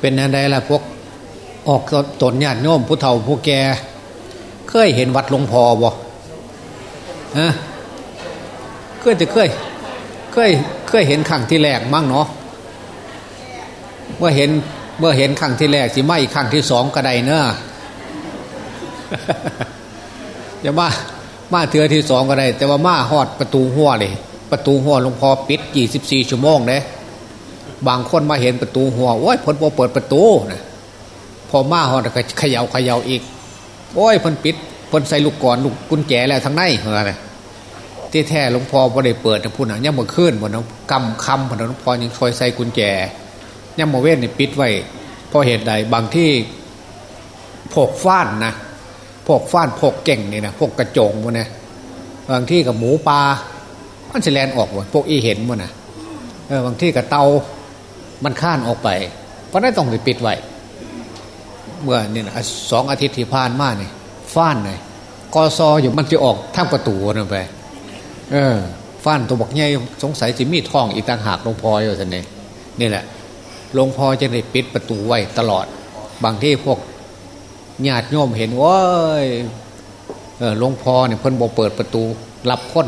เป็นอะไรล่ะพวกออกตนญาติโยมผู้เฒ่าผู้แก่เคยเห็นวัดหลวงพ่อบ่ฮะเคยจะเคย เคยเคยเห็นขังที่แรกมั้งเนาะเมื่อเห็นเมื่อเห็นขังที่แรกสิไม่ขังที่สองก็ไดเนอะจะมามาเถือที่สองก็ได้ แต่ว่ามาหอดประตูหัวเลยประตูหัวหลวงพ่อปิดยี่สิบสี่ชั่วโมงเลย บางคนมาเห็นประตูหัวโอ้ยผลพอเปิดประตูนะพอมาหอดก็เขย่าเขย่าอีก โอ้ยพ้นปิดพ้นใส่ลูกก่อนลูกกุญแจแล้วทั้งในเหรอไงที่แท้หลวงพ่อพอได้เปิดนะพูดหนังยังมาขึ้นบนน้กำคำบนหลวงพ่อยังคอยใส่กุญแจยังมาเว้นนี่ปิดไว้เพราะเหตุใดบางที่พกฟ้านนะพกฟ้านพกเก่งนี่นะพกกระจงพวกนี้บางที่กับหมูปลามันจะแลนออกหมดพวกอีเห็นหมดนะเออบางที่กับเตา มันข้านออกไป เพราะนั้นต้องไปปิดไว้เมื่อนี่นะสองอาทิตย์ที่ผ่านมาเนี่ยฟ้านเลยกอซออยู่มันจะออกทางประตูนั่นไป เออฟ้านตัวบอกใหญ่สงสัยจะมีทองอีกต่างหากหลวงพ่ออยู่สันนี่นี่แหละหลวงพ่อจะได้ปิดประตูไว้ตลอด บางที่พวกญาติโยมเห็นว่าเออหลวงพ่อเนี่ยเพิ่นบอกเปิดประตูรับคน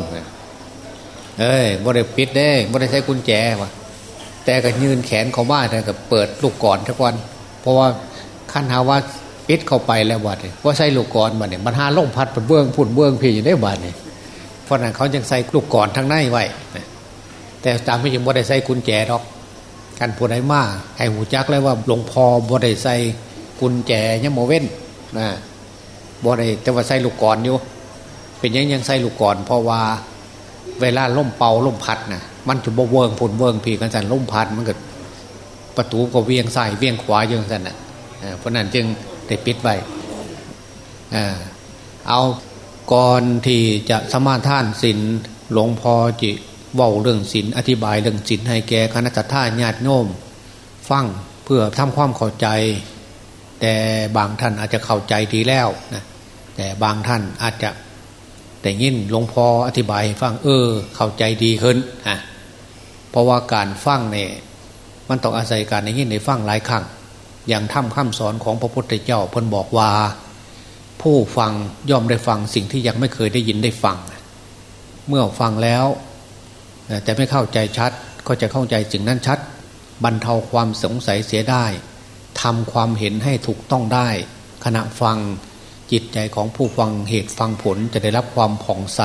เอ้ยบ่ได้ปิดได้บ่ได้ใช้กุญแจวะ แต่ก็ยืนแขนเขาบ้าแต่ก็เปิดลูกก่อนทุกวัน เพราะว่าขั้นหาว่าปิดเข้าไปแล้ววัดว่าใส่ลูกก่อนมาเนี่ยมันหาล่มพัดเป็นเบื้องพุ่นเบื้องพี่อยู่ได้บาดเนี่ยเพราะนั้นเขายังใส่ลูกก่อนทั้งในไว้แต่ตามไม่ยังบ่ได้ใส่กุญแจหรอกกันผู้ใดมาให้หูจักเลยว่าหลวงพ่อบ่ได้ใส่กุญแจยังโมเว้นนะบ่ได้แต่ว่าใส่ลูกก่อนอยู่เป็นยังยังใส่ลูกก่อนเพราะว่าเวลาล่มเป่าล่มพัดนะ มันจะบ่เวิงพุ่นเวิงพีกันสันล่มพัดมันก็ประตูก็เวียงใส่เวียงขวาอย่างสันน่ะเพราะนั้นจึงได้ปิดไว้เอาก่อนที่จะสมาทานศีลหลวงพ่อจิว่าเรื่องศีลอธิบายเรื่องศีลให้แก่คณะท่าญาติโยมฟังเพื่อทำความเข้าใจ แต่บางท่านอาจจะเข้าใจดีแล้วนะแต่บางท่านอาจจะแต่ยินหลวงพ่ออธิบายฟังเออ เข้าใจดีขึ้นอะ เพราะว่าการฟังเนี่ยมันต้องอาศัยการในยินในฟังหลายครั้งอย่างถ้ำข้ามสอนของพระพุทธเจ้าเพิ่นบอกว่า ผู้ฟังย่อมได้ฟังสิ่งที่ยังไม่เคยได้ยินได้ฟัง เมื่อฟังแล้วแต่ไม่เข้าใจชัดก็จะเข้าใจสิ่งนั้นชัด บรรเทาความสงสัยเสียได้ทำความเห็นให้ถูกต้องได้ ขณะฟังจิตใจของผู้ฟังเหตุฟังผลจะได้รับความผ่องใส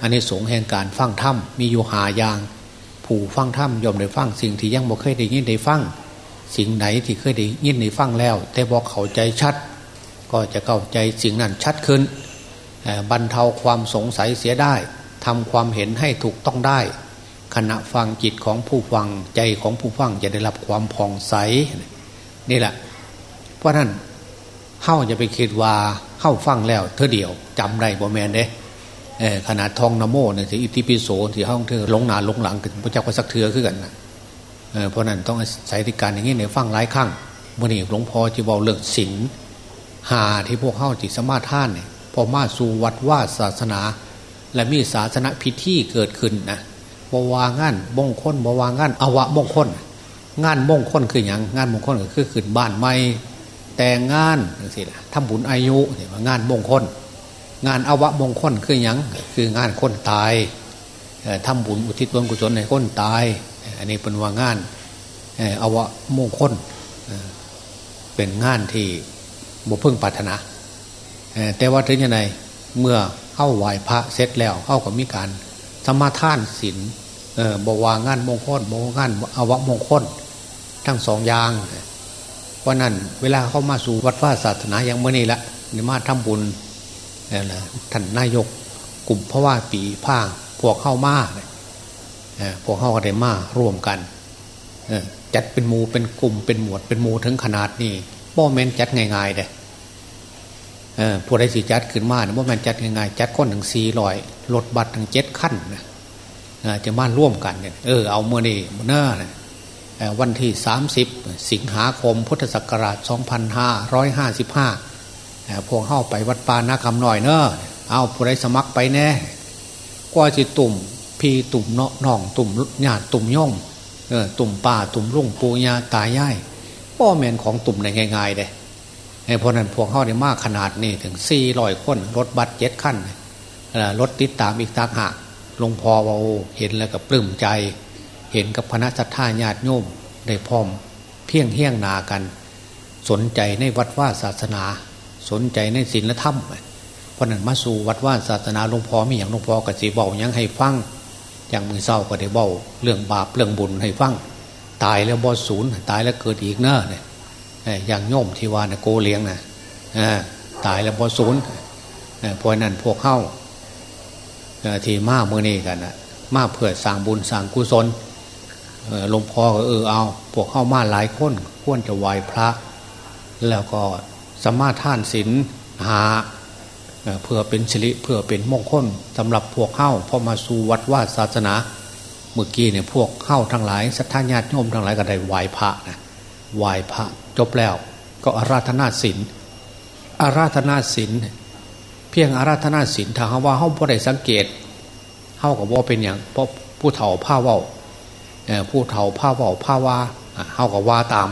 อันนี้สงแห่งการฟังถ้ำมีอยู่หายาง ผู้ฟังถ้ำยอมได้ฟังสิ่งที่ยังบ่เคยได้ยินได้ฟังสิ่งไหนที่เคยได้ยินได้ฟังแล้ว แต่บอกเข้าใจชัด ก็จะเข้าใจสิ่งนั้นชัดขึ้นบรรเทาความสงสัยเสียได้ทำความเห็นให้ถูกต้องได้ ขณะฟังจิตของผู้ฟังใจของผู้ฟังจะได้รับความผ่องใสนี่แหละ เพราะนั้นเข้าจะไปคิดว่าเข้าฟังแล้วเธอเดียวจำได้บ่แมนเด้ ขนาดทองนโมเนี่ยที่อิติปิโสที่ห้องเธอลงหนาลงหลังถึงพระเจ้าก็สักเถือขึ้นกันนะเพราะนั้นต้องใส่ที่การอย่างนี้ในฟังหลายครั้งเมื่อนี้หลวงพ่อจะบอกเรื่องศีลหาที่พวกเข้าจิตสมาทานเนี่ยพอมาสู่วัดว่าศาสนา และมีศาสนาพิธีเกิดขึ้นนะบวางานมงคลบวางานอวะมงคล งานมงคลคืออย่างงานมงคลก็คือขึ้นบ้านใหม่แต่งงานสิละทำบุญอายุเนี่ยงานมงคล งานอวะมงคลคืออย่างคืองานคนตายทำบุญอุทิศบุญกุศลในคนตาย อันนี้เป็นว่างานอวะมงคลเป็นงานที่บุพึ่งปัถนา แต่ว่าถึงยังไงเมื่อเข้าไหวพระเสร็จแล้วเข้ากับมีการสมาทานศีลบวางานมงคลบวางานอวมงคลทั้งสองอย่างเพราะนั้นเวลาเข้ามาสู่วัดว่าศาสนาอย่างเมื่อนี้ละในมาทำบุญ ท่านนายกกลุ่มพระว่าปีผ้าพวกเข้ามาพวกเข้าก็ได้มาร่วมกันจัดเป็นมูเป็นกลุ่มเป็นหมวดเป็นมูถึงขนาดนี้บ่แมนจัดง่ายๆเลยผู้ใดสิจัดขึ้นมาเนี่ยว่ามันจัดยังไงจัดคนถึงสี่ลอยรถบัตรถึงเจ็ดขั้นนะจะมาร่วมกันเนี่ยเออเอาเมื่อนี้เมื่อหน้านะวันที่สามสิบสิงหาคมพุทธศักราชสอง พวกเข้าไปวัดปานาคำหน่อยเนอะเอาผู้ใดสมัครไปแน่ก็จะตุ่มพีตุ่มเนาะน่องตุ่มญาติตุ่มย่อมเออตุ่มป่าตุ่มรุ่งปูญาตายายป้อแมนของตุ่มในง่ายๆเลยเพราะนั้นพวกเขาได้มากขนาดนี้ถึงสี่ร้อยคนรถบัสเจ็ดขั้นรถติดตามอีกต่างหากหลวงพ่อว่าเห็นแล้วก็ปลื้มใจ เห็นกับคณะสัตยาญาติโยมได้พร้อมเพียงเฮี้ยงนากัน สนใจในวัดว่าศาสนา สนใจในศีลธรรมเพราะนั้นมาสู่วัดว่าศาสนาหลวงพ่อมีอย่างหลวงพ่อกสิบอกยังให้ฟังอย่างมือเศร้าก็ได้บอกเรื่องบาปเรื่องบุญให้ฟังตายแล้วบอศูนย์ตายแล้วเกิดอีกเนอะเนี่ยอย่างโยมที่ว่านะโกเลี้ยงนะตายแล้วบอศูนย์เพราะนั้นพวกเข้าที่มาเมื่อนี้กันนะมาเพื่อสร้างบุญสร้างกุศลหลวงพ่อก็เออเอา พวกเข้ามาหลายคนควรจะไหวพระ แล้วก็ สมาทานศีลหาเพื่อเป็นสิริเพื่อเป็นมงคลสำหรับพวกเข้าพอมาสู่วัดว่าศาสนา เมื่อกี้เนี่ยพวกเข้าทั้งหลายสัทธาญาติโยมทั้งหลายก็ได้ไหวพระนะไหวพระจบแล้ว ก็อาราธนาศีลอาราธนาศีลเพียงอาราธนาศีลถ้าว่าเข้าพอได้สังเกตเข้ากับว่าเป็นอย่างเพราะผู้เฒ่าผ้าว่าผู้เฒ่าผ้าว่าผ้าว่าเข้ากับว่าตาม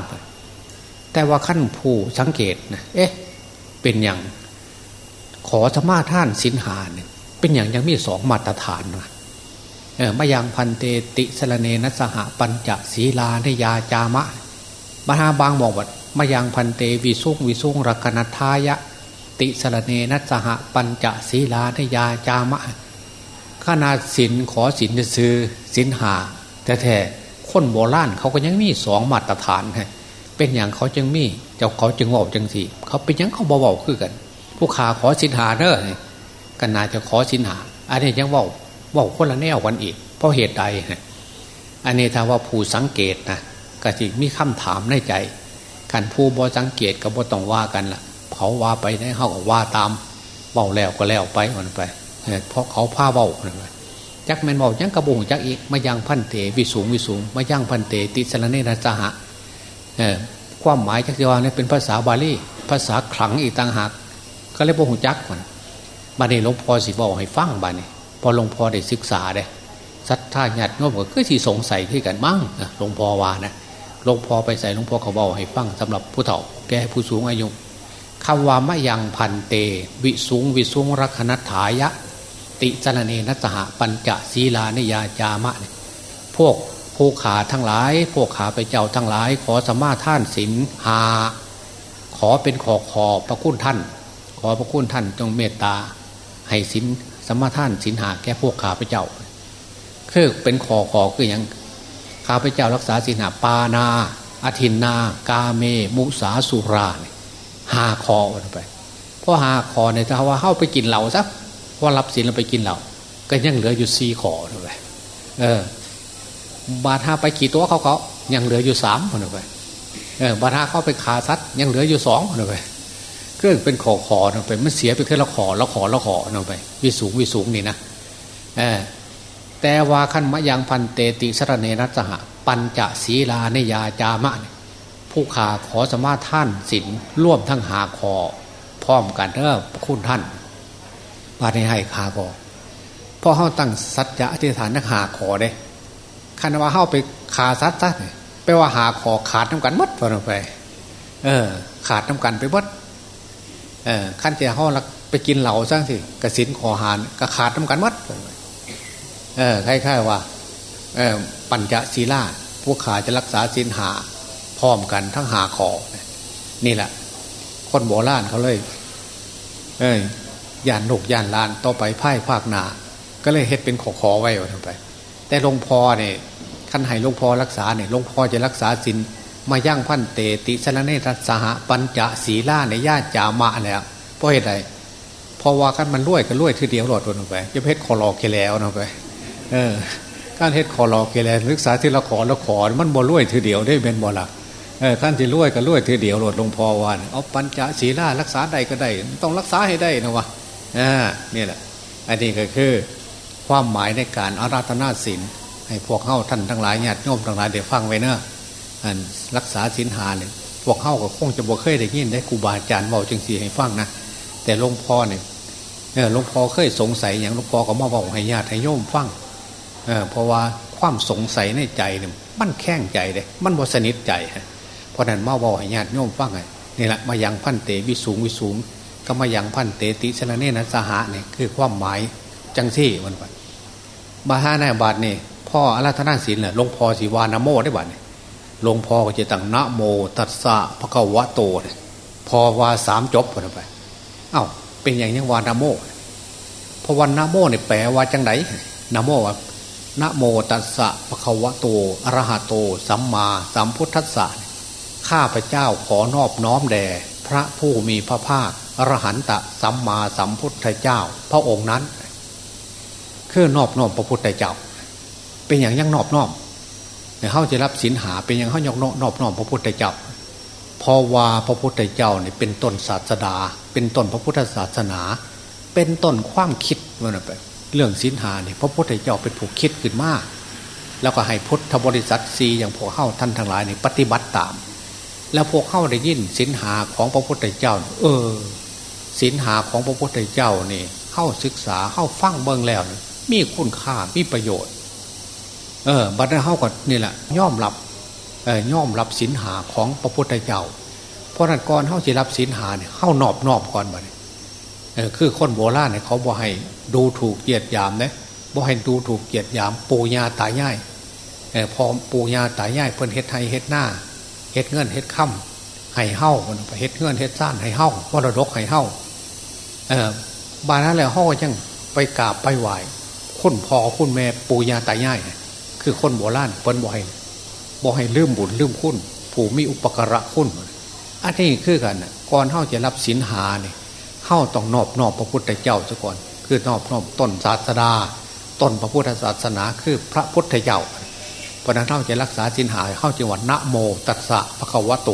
แต่ว่าขั้นผู้สังเกตนะเอ๊ะเป็นอย่างขอธรรมาท่านสินหาเนี่ยเป็นอย่างยังมีสองมาตรฐานนะเออมายังพันเตติสลเนนัสหปัญจศีลาเนยาจามะมหาบางบอกว่ามายังพันเตวิสุงวิสุงรักนัทายะ ติสลเนนัสหปัญจศีลาเนยาจามะขนาดสินขอสินจะซื้อสินหาแต่แท้คนโบราณเขาก็ยังมีสองมาตรฐานไง เป็นอย่างเขาจึงมี เจ้าเขาจึงบอกจังสีเขาเป็นยังเขาเบอกคือกัน ผู้ขาขอสินหาเนอะกันนาจะขอสินหา อันนี้ยังว่าว่าคนละแนวกันอีก เพราะเหตุใดอันนี้ถ้าว่าผู้สังเกตนะก็จิมีคำถามในใจกันผู้บอสังเกตก็บ่ต้องว่ากันละ่ะเขาว่าไปได้เขาก็ว่าตามเบาแล้วก็แล้วไปมันไปเพราะเขาผ้าเบาจักแมนเบอกยังกระบุงจักอีกมายังพันเตวิสูงวิสูงมายังพันเตติสรเนนะจหะ ความหมายจักรวาลนี่เป็นภาษาบาลีภาษาขลังอีกต่างหาก ก็เลยบอกหงจักมันบานี้หลวงพ่อสิบอกให้ฟังบานี้พอหลวงพ่อได้ศึกษาได้สัทธาญาติโยมก็คือที่สงสัยที่กันมั่งหลวงพ่อว่านะหลวงพ่อไปใส่หลวงพ่อเขาบอกให้ฟังสำหรับผู้เฒ่า แก่ผู้สูงอายุคำว่ามะยังพันเต วิสูงวิสูงรักนัฐายะ ติจนเนนัสหปัญจศีลานิยาจามะพวก ผู้ขาทั้งหลายพวกขาไปเจ้าทั้งหลาย ขอสมาท่านศีลหา ขอเป็นขอขอพระคุณท่าน ขอพระคุณท่านจงเมตตา ให้สินสมาท่านสินหาแก่พวกข้าพเจ้าคือเป็นขอขอคืออย่างข้าพเจ้ารักษาสินหาปานาอธินนา กาเม มุสาสุราหาคอไปเพราะหาคอเนี่ยถ้าว่าเข้าไปกินเหล่าซักว่ารับสินเราไปกินเหล่าก็ยังเหลืออยู่สี่ขอไปเออ บาทาไปขี่ตัวเขาเขายังเหลืออยู่สามคนไปเออบาทาเข้าไปขาซัดยังเหลืออยู่สองคนไปเครื่องเป็นขอขอเนาไปมันเสียไปแค่ละขอละขอละขอเนาไป วิสูงวิสูงนี่นะแต่ว่าขันมะยังพันเตติสรเนรัสหะปัญจศีลาเนยาจามะผู้ขาขอสมาท่านศีลร่วมทั้งหาคอพร้อมกันเออคุณท่านปาในให้ขาคอพอเขาตั้งสัจจะอธิษฐานนักหาขอเด้ คันว่าเข้าไปขาสัจจะไปว่าหาขอขาดน้ำกันมัดพอไป เออ ขาดน้ำกันไปมัดขั้นเจ้าห้องไปกินเหล่าสร้างสิกระสินขอหานกระขาดทำกันมัดเออคล้ายๆว่า เออปัญจศีลาพวกขาจะรักษาสินหาพร้อมกันทั้งหาขอนี่แหละ คนโบราณเขาเลย เอ้ยยานหนกยานลานต่อไปไพ่ภาคนา ก็เลยเฮ็ดเป็นขอขอไว้ทำไป แต่หลวงพ่อเนี่ยขั้นให้หลวงพ่อรักษาเนี่ยหลวงพ่อจะรักษาสินมาย่างพันเตติสนเนทัสหปัญจศีล่าในญาติจามะแล้วเพราะเหตุใดพอว่ากันมันรวยก็รวยทีเดียวหลอดลงไปจะเพชรคอรอเคแล้วนะไปเออการเฮ็ดคอรอเคแล้วศึกษาที่ละขอละขอมันบ่รวยทีเดียวได้เป็นบ่ละเออขั้นที่รวยก็รวยทีเดียวหลดลงพอวันเอาปัญจศีล่ารักษาใดก็ได้ ต้องรักษาให้ได้นะวะอ่านี่แหละอันนี้ก็คือ ความหมายในการอาราธนาศีลให้พวกเข้าท่านทั้งหลายญาติโยมทั้งหลายเดี๋ยวฟังไว้เนอะรักษาศีลหาเนี่ยพวกเข้าก็คงจะบ่เคยได้ยินได้ครูบาอาจารย์บอกจังสีให้ฟังนะแต่หลวงพ่อเนี่ยหลวงพ่อเคยสงสัยอย่างหลวงพ่อก็มาบอกให้ญาติให้โยมฟังเเพราะว่าความสงสัยในใจเนี่ยมันแข้งใจเลยมันบสนิทใจเพราะนั้นมาว่าให้ญาติโยมฟังไงนี่แหละมายังพันเตวิสูงวิสูงก็มายังพันเตติสนาเนนะสหะเนี่ยคือความหมาย จังที่มันไปบาฮานาบาทนี่พ่ออาราธนาศีลเนี่ยหลวงพ่อสีวานโมได้บัดเนี่ยหลวงพ่อก็จะตั้งนะโมตัสสะพระกวะโตเนี่ยพอวาสามจบพอไป เอ้าเป็นอย่างยังวานโมพราะวันนโมเนี่ยแปลว่าจังไหนนะโมว่านะโมตัสสะภะคะวะโตอรหะโต สัมมาสัมพุทธัสสะข้าพเจ้าขอนอบน้อมแด่พระผู้มีพระภาคอรหันตะสัมมาสัมพุทธเจ้า พระองค์นั้น คือนอบน้อมพระพุทธเจ้า เป็นอย่างยังนอบน้อมเนี่ยเขาจะรับสินหาเป็นอย่างเขายกนอบน้อมพระพุทธเจ้าพอว่าพระพุทธเจ้าเนี่ยเป็นต้นศาสดา เป็นต้นพระพุทธศาสนา เป็นต้นความคิดมันไปเรื่องสินหาเนี่ยพระพุทธเจ้าเป็นผู้คิดขึ้นมากแล้วก็ให้พุทธบริษัทสีอย่างพวกเข้าท่านทั้งหลายเนี่ยปฏิบัติตาม แล้วพวกเข้าได้ยินสินหาของพระพุทธเจ้า เออสินหาของพระพุทธเจ้านี่เข้าศึกษาเข้าฟังเบิ่งแล้ว มีคุณค่ามีประโยชน์ เออบัดนั้นเขาก็นี่แหละย่อมรับเออย่อมรับสินหาของพระพุทธเจ้า เพราะนั้นก่อนเขาจะรับสินหาเนี่ยเขานอบนอบก่อนบัดคือคนโบราณเนี่ยเขาบอกให้ดูถูกเกียดยามนะบอกให้ดูถูกเกียดยาม ปูญาตายายพอปูญาตายายเพิ่นเฮ็ดไทยเฮ็ดหน้าเฮ็ดเงินเฮ็ดค่ำให้เฮ้าไปเฮ็ดเงินเฮ็ดซ่านให้เฮ้ามรดกให้เฮ้าเออ บานนั้นแล้วเฮ้าจังไปกราบไปไหว คุณพ่อคุณแม่ปูญาตายายคือคนโบราณเพิ่นบอกให้บอกให้ลืมบุญลืมคุณผู้มีอุปการะคุณอันนี้คือกันก่อนเฮ้าจะรับสินหาเนี่ยเข้าต้องนอบนอบพระพุทธเจ้าซะก่อน คือนอบนอบต้นศาสดาต้นพระพุทธศาสนาคือพระพุทธเจ้าเพราะนั้นเข้าจะรักษาสินหาเข้าจังหวัดนะโมตัสสะพระควะโต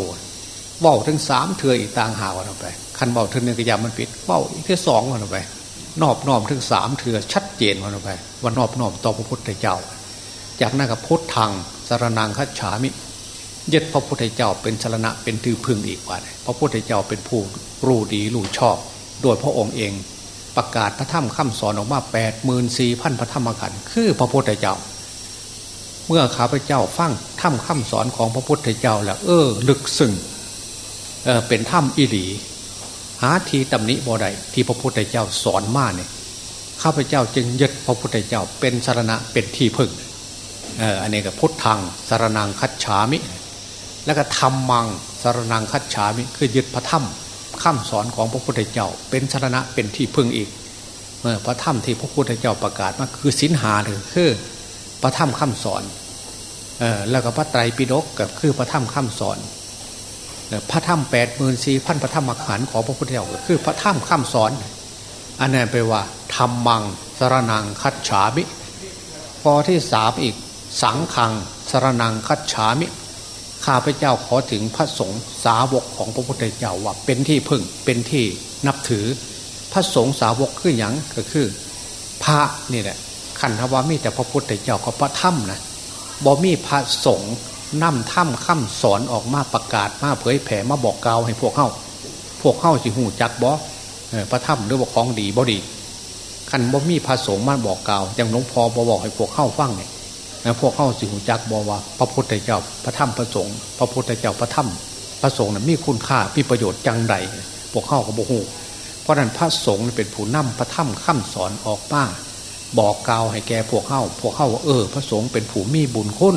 เบ้าถึงสามเถื่ออีกต่างหากเราไปคันเบ้าถึงหนึ่งกระยามันปิดเบ้าอีกที่สองเราไป นอบน้อบถึงสามเถื่อชัดเจนเราไปว่านอบน้อบต่อพระพุทธเจ้า จากนั้นกับพุทธังสารนังคัจฉามิยึดพระพุทธเจ้าเป็นสารณะเป็นตือพึ่งอีกว่าพระพุทธเจ้าเป็นผู้รู้ดีรู้ชอบ โดยพระองค์เองประกาศพระธรรมคำสอนออกมาแปดหมื่นสี่พันพระธรรมขันธ์คือพระพุทธเจ้า เมื่อข้าพเจ้าฟังธรรมคำสอนของพระพุทธเจ้าแล้วเออ ลึกซึ้งเออเป็นธรรมอิหลี หาทีตำหนิบ่ได้ที่พระพุทธเจ้าสอนมาเนี่ยข้าพเจ้าจึงยึดพระพุทธเจ้าเป็นสารณะเป็นที่พึ่งเอออันนี้ก็พุทธังสารนังคัจฉามิ แล้วก็ธรรมังสารนังคัจฉามิ คือยึดพระธรรมคำสอนของพระพุทธเจ้า เป็นชนะเป็นที่พึ่งอีกเมื่อพระธรรมที่พระพุทธเจ้าประกาศมาคือสินหาหรือคือพระธรรมคำสอนเออแล้วก็พระไตรปิฎกกับคือพระธรรมคำสอน พระธรรมแปดหมื่นสี่พันพระธรรมขันของพระพุทธเจ้าคือพระธรรมคำสอน อันนั้นแปลว่าธรรมังสรนังคัจฉามิพอที่สามอีกสังขังสรนังคัจฉามิข้าพเจ้าขอถึงพระสงฆ์สาวกของพระพุทธเจ้าว่าเป็นที่พึ่งเป็นที่นับถือ พระสงฆ์สาวกคืออย่างก็คือ พระนี่แหละขันธวามีแต่พระพุทธเจ้าก็พระถ้ำนะบ่มีพระสงฆ์ นำถ้ำข้าสอนออกมาประกาศมาเผยแผ่มาบอกกล่าวให้พวกเข้าพวกเข้าสิหูจักบอพระถ้ำหรือว่าของดีบ่ดีขันบ่มีพระสงฆ์มาบอกกล่าวอย่างหลวงพ่อบอกให้พวกเข้าฟังเนี่ยพวกเข้าสิหูจักบอกว่า พระพุทธเจ้าพระธรรมพระสงฆ์พระพุทธเจ้าพระธรรมพระสงฆ์นะมีคุณค่ามีประโยชน์จังใดพวกเข้ากับโบหูเพราะนั้นพระสงฆ์เป็นผู้นำพระธรรมข้าสอนออกมาบอกกล่าวให้แกพวกเข้าพวกเข้าว่าเออ พระสงฆ์เป็นผู้มีบุญคุณ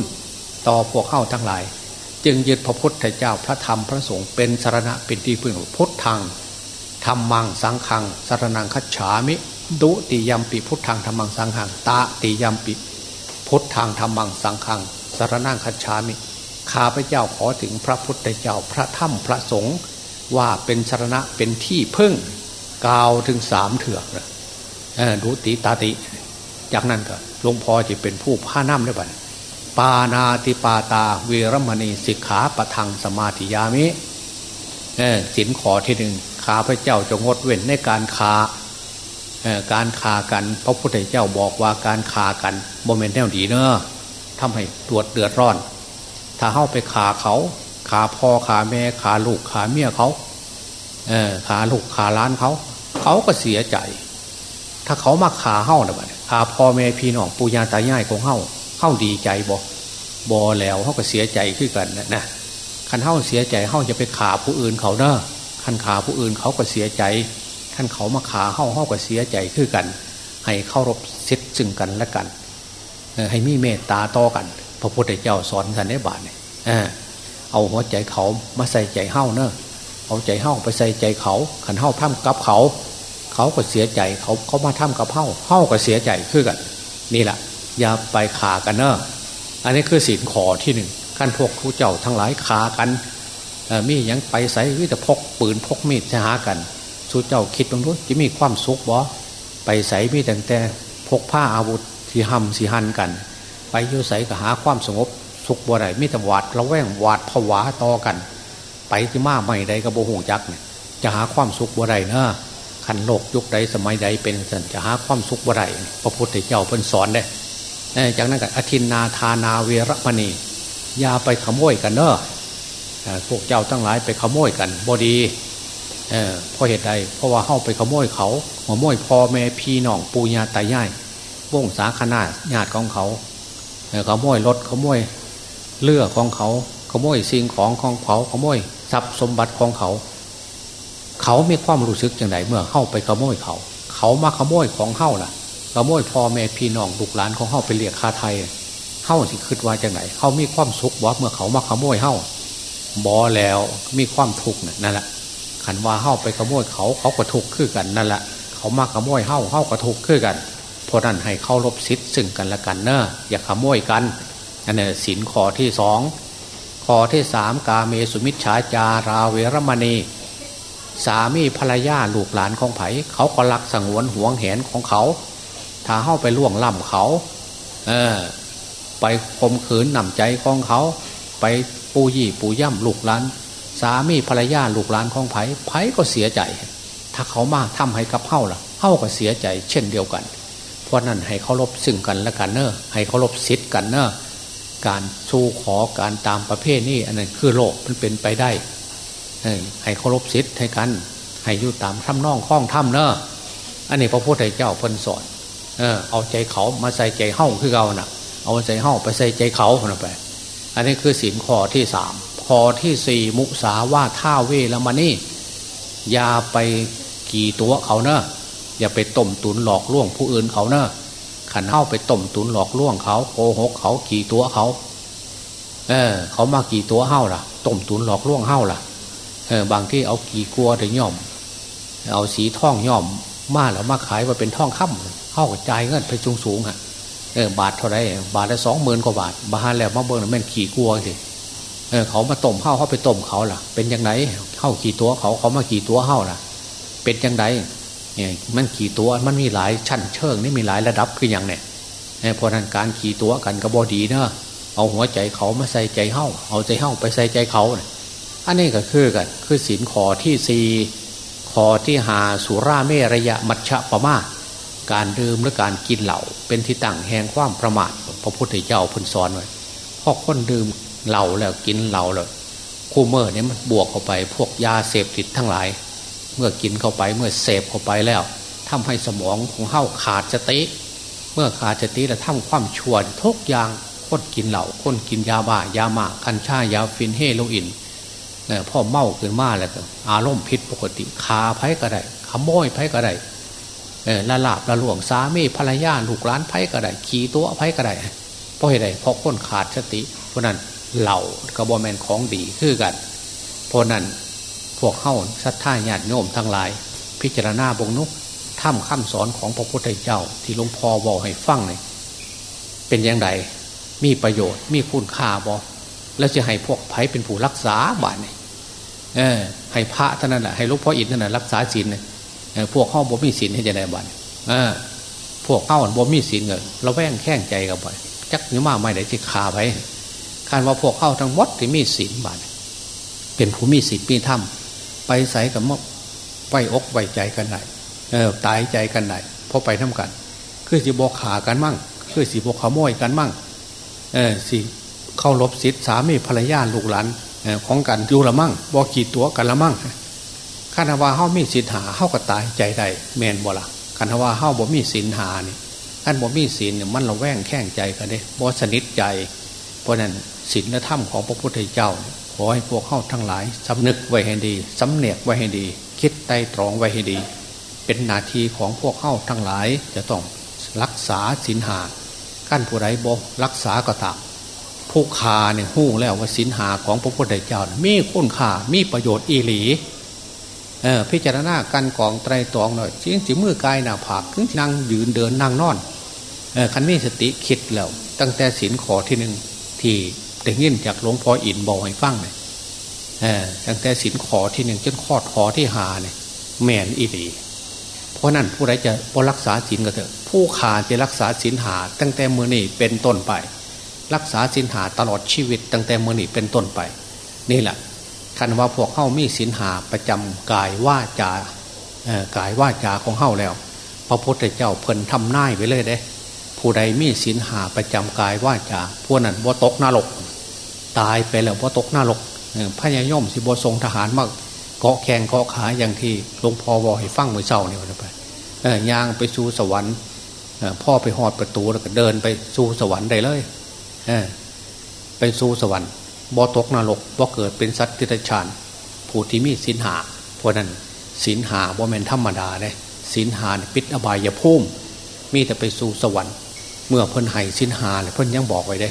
ต่อพวกเข้าทั้งหลาย จึงยึดพระพุทธเจ้าพระธรรมพระสงฆ์เป็นสารณะเป็นที่พึ่งพุทธังธรรมังสังขังสารนังคัจฉามิดุติยมปิพุทธังธรรมังสังขังตาติยมปิพุทธทางธรรมังสังขังสารนังคัจฉามิข้าพเจ้าขอถึงพระพุทธเจ้าพระธรรมพระสงฆ์ว่าเป็นสารณะเป็นที่พึ่งกาวถึงสามเถือกเลยดูติตาติ จากนั้นก็หลวงพ่อจะเป็นผู้ผ้าน้ำได้บ้าง ปานาติปาตาเวรมณีสิกขาปะทังสมาธิยามิสินขอที่หนึ่งข้าพระเจ้าจะงดเว้นในการคาการคากันพระพุทธเจ้าบอกว่าการคากันโมเมนต์แนวดีเนอะทำให้ตรวจเดือดร้อน ถ้าเข้าไปขาเขาขาพ่อขาแม่ขาลูกขาเมียเขาเออขาลูกขาล้านเขา เขาก็เสียใจ ถ้าเขามาขาเข้าเนี่ยขาพ่อแม่พี่น้องปู่ย่าตายายของเข้า เข้าดีใจบ่บอแล้วเขาก็เสียใจขึ้นกันนะนะขันเฮาเสียใจเฮาจะไปขาผู้อื่นเขาเนอะขันขาผู้อื่นเขาก็เสียใจขันเขามาขาเฮาเฮาก็เสียใจคือกัน ให้เข้ารบซิดซึ่งกันและกันให้มีเมตตาต่อกัน พระพุทธเจ้าสอนสันนิบาตเนี่ยเอาหัวใจเขามาใส่ใจเฮ้าเนอะเอาใจเฮ้าไปใส่ใจเขาขันเฮ้าทำกับเขา เขาก็เสียใจเขาเขามาทำกับเฮ้าเฮ้าก็เสียใจคือกัน นี่แหละ อย่าไปขากันเนอะอันนี้คือศีลขอที่หนึ่งขั้นพวกครูเจ้าทั้งหลายขากันมียังไปใส่วิแต่พกปืนพกมีดจะหากันสู้เจ้าคิดตรงนู้นจะมีความสุขบ่ไปใส่มีแต่แต่พกผ้าอาวุธสีหำสีหันกัน ไปยุ่ใส่ก็หาความสงบสุขบ่ไรมีแต่หวาดระแวงหวาดผวาต่อกัน ไปที่มาใหม่ใดกระโบหงจักเนี่ยจะหาความสุขบ่ไรเนอะขันโลกยุคใดสมัยใดเป็นสันจะหาความสุขบ่ไรพระพุทธเจ้าเพิ่นสอนเด้ จากนั้นก็อธินนาทานาเวรมณีอย่าไปขโมยกันเนอะพวกเจ้าทั้งหลายไปขโมยกันบอดีเพราะเหตุใดเพราะว่าเข้าไปขโมยเขาขโมยพ่อแม่พี่น้องปูญาตายายวงสาคณะญาติของเขาขโมยรถขโมยเลือของเขา ขโมยสิ่งของของเขาขโมยทรัพย์สมบัติของเขา เขามีความรู้สึกอย่างไรเมื่อเข้าไปขโมยเขา เขามาขโมยของเข้าล่ะ ขโมยพ่อแม่พี่น้องลูกหลานของเข้าไปเรียกคาไทยเข้าสิคิดว่าจังไหนเขามีความสุขบ่เมื่อเขามาขโมยเข้าบอแล้วมีความทุกข์นั่นแหละขันว่าเข้าไปขโมยเขาเขาก็ทุกข์ขึ้นกันนั่นแหละเขามาขโมยเข้าเข้าก็ทุกข์ขึ้นกันเพราะนั้นให้เข้ารบซิดซึ่งกันและกันเนอะอย่าขโมยกันอันนี้สินข้อที่สองข้อที่สามกาเมสุมิชฌาจาราเวรมณี สามีภรรยาลูกหลานของไผ่เขาก็รักสงวนห่วงแหนของเขา ถ้าเข้าไปล่วงล้ำเขา เออ ไปข่มขืนนำใจของเขา ไปปูยี่ปูย่ำลูกหลาน สามีภรรยาลูกหลานของไผ่ไผ่ก็เสียใจ ถ้าเขามาทำให้กับเฮ้าล่ะเฮ้าก็เสียใจ เช่นเดียวกัน เพราะนั้นให้เคารพซึ่งกันและกันเนอะให้เคารพสิทธิ์กันเนอะการสู้ขอการตามประเภทนี้อันนั้นคือโลกมันเป็นไปได้ให้เคารพสิทธิ์ให้กัน ให้อยู่ตามถ้ำน่องคล้องถ้ำเนอะอันนี้พระพุทธเจ้าพันสอน เออเอาใจเขามาใส่ใจเฮ้าคือเรานะ่ะ เอาใจเฮ้าไปใส่ใจเขาคนไป อันนี้คือสินข้อที่สามข้อที่สี่มุสาว่าท่าเวลมานี่อย่าไปกี่ตัวเขาเนอะอย่าไปต้มตุนหลอกล่วงผู้อื่นเขาเนอะขันเข้าไปต้มตุนหลอกล่วงเขาโกหกเขากี่ตัวเขา เออ เขามากี่ตัวเฮ้าล่ะต้มตุนหลอกล่วงเฮ้าล่ะเออบางที่เอากี่กลัวถึงย่อม เอาสีท่องย่อมมาแล้วมาขายว่าเป็นท่องค่ำ เข้ากระจายเงินไปสูงสูงฮะเออบาทเท่าไรบาทละสองหมื่นกว่าบาท บาทแล้วมาเบิ้งแม่นขี่กลัวสิเออเขามาต้มเข้าเขาไปต้มเขาล่ะ เป็นยังไงเข้ากี่ตัวเขาเขามากี่ตัวเข้าล่ะ เป็นยังไงเนี่ยมันขี่ตัวมันมีหลายชั้นเชิงนี่มีหลายระดับคืออย่างเนี่ยเพราะนั้นการขี่ตัวกันก็บอดีเนอะเอาหัวใจเขามาใส่ใจเฮ้าเอาใจเฮ้าไปใส่ใจเขาเนี่ยอันนี้ก็คือกันคือสินขอที่สี่ขอที่หาสุราเมรยะมัชฌะปะมา การดื่มหรือการกินเหล้าเป็นที่ตั้งแห่งความประมาทพระพุทธเจ้าพุนสอนไว้พอคนดื่มเหล้าแล้วกินเหล้าแล้วคู่เมื่อเนี่ยมันบวกเข้าไปพวกยาเสพติดทั้งหลาย เมื่อกินเข้าไปเมื่อเสพเข้าไปแล้วทำให้สมองของเฮาขาดสติเมื่อขาดสติแล้วทำความชั่วทุกอย่างคนกินเหล่าคนกินยาบ้ายาหมากัญชายาฟินเฮโรอีนพ่อเมาเกินมาแล้วอารมณ์ผิดปกติคาไพ่ก็ได้ขโมยไพ่ก็ได้ ละลาบละหลวงสามีภรรยาลูกหลานไพ่ก็ได้ขี่ตัวไพ่ก็ได้เพราะเหตุใดเพราะคนขาดสติ เพราะนั้นเหล่ากระบอแมนของดีคือกัน เพราะนั้นพวกเข้าศรัทธาญาติโยมทั้งหลาย พิจารณาบงนุกถ้ำข้ามสอนของพระพุทธเจ้าที่หลวงพ่อบอกให้ฟังเลยเป็นอย่างไรมีประโยชน์มีคุณค่าบอแล้วจะให้พวกไผ่เป็นผู้รักษาบ้านนี่เออให้พระท่านนั่นแหละให้ลูกพ่ออินท่านนั่นรักษาศีลเนี่ย พวกเข้าบ่มีศีลให้จะได้บ้านพวกเข้าบ่มีศีลเงินเราแว่งแข้งใจกันไปจักนื้อมาไม่ได้จะขาไปคาดว่าพวกเข้าทั้งวัดที่มีศีลบ้านเป็นผู้มีศีลมีธรรมไปใส่กับมอไว้อกไว้ใจกันไหนเออตายใจกันไหนพอไปทำกัน คือสิบอกขากันมั่ง คือสิบอกขโมยกันมั่งเออสิเข้ารบสิทธิสามีภรรยาลูกหลานของกันอยู่ละมั่งบอกขีดตัวกันละมั่ง คานว่าเฮ้ามีสินหาเฮ้าก็ตายใจใดแมนบ่ละคานว่าเฮ้าบ่มีสินหานี่ท่านบ่มีสินเนี่ยมันเราแว่งแข้งใจกันเด้บ่สนิทใจ เพราะนั้นศีลธรรมของพระพุทธเจ้า ขอให้พวกเข้าทั้งหลายสำนึกไว้ให้ดีสำเนียกไว้ให้ดี คิดไต่ตรองไว้ให้ดี เป็นนาทีของพวกเข้าทั้งหลายจะต้องรักษาศีลหาขั้นผู้ใดบรักษาก็ตามผู้คาเนี่ยหู้แล้วว่าศีลหาของพระพุทธเจ้ามีคุณค่ามีประโยชน์อีหลี เออพิจารณากันกองไตรตรองหน่อยจริงจิมือกายหน้าผากถึงนั่งยืนเดินนั่งนอนเออคันมีสติคิดแล้ว ตั้งแต่ศีลขอที่หนึ่งที่ได้ยินจากหลวงพ่ออินบอกให้ฟังเนี่ยตั้งแต่ศีลขอที่หนึ่งจนข้อขอที่หาเนี่ยแม่นอีหลีเพราะนั้นผู้ใดจะพอรักษาศีลก็เถอะ ผู้ขาจะรักษาศีลหา ตั้งแต่มือนี่เป็นต้นไป รักษาศีลหาตลอดชีวิต ตั้งแต่มือนี่เป็นต้นไป นี่แหละ คันว่าพวกเข้ามีศีลหาประจำกายว่าจากายว่าจาของเข้าแล้ว พระพุทธเจ้าเพิ่นทำน่ายไปเลยเด้ ผู้ใดมีศีลหาประจำกายว่าจาพวกนั้นว่ตกนรก ตายไปแล้วว่ตกนรกพญายมสิบทรงทหารมากเกาะแขงเกาะขาอย่างที่หลวงพ่อบอกให้ฟังเมื่อเช้านี่วันไปย่างไปสู่สวรรค์พ่อไปหอดประตูแล้วก็เดินไปสู่สวรรค์ได้เลยไปสู่สวรรค์ บ่ตกนรกบ่เกิดเป็นสัตว์ทิฏฐานผู้ที่มีศีลหาเพราะนั้นศีลหาบ่แมนธรรมดาเลยศีลหาปิดอบายภูมิมีแต่ไปสู่สวรรค์ เมื่อเพิ่นไห้ศีลหาเพิ่นยังบอกไว้ได้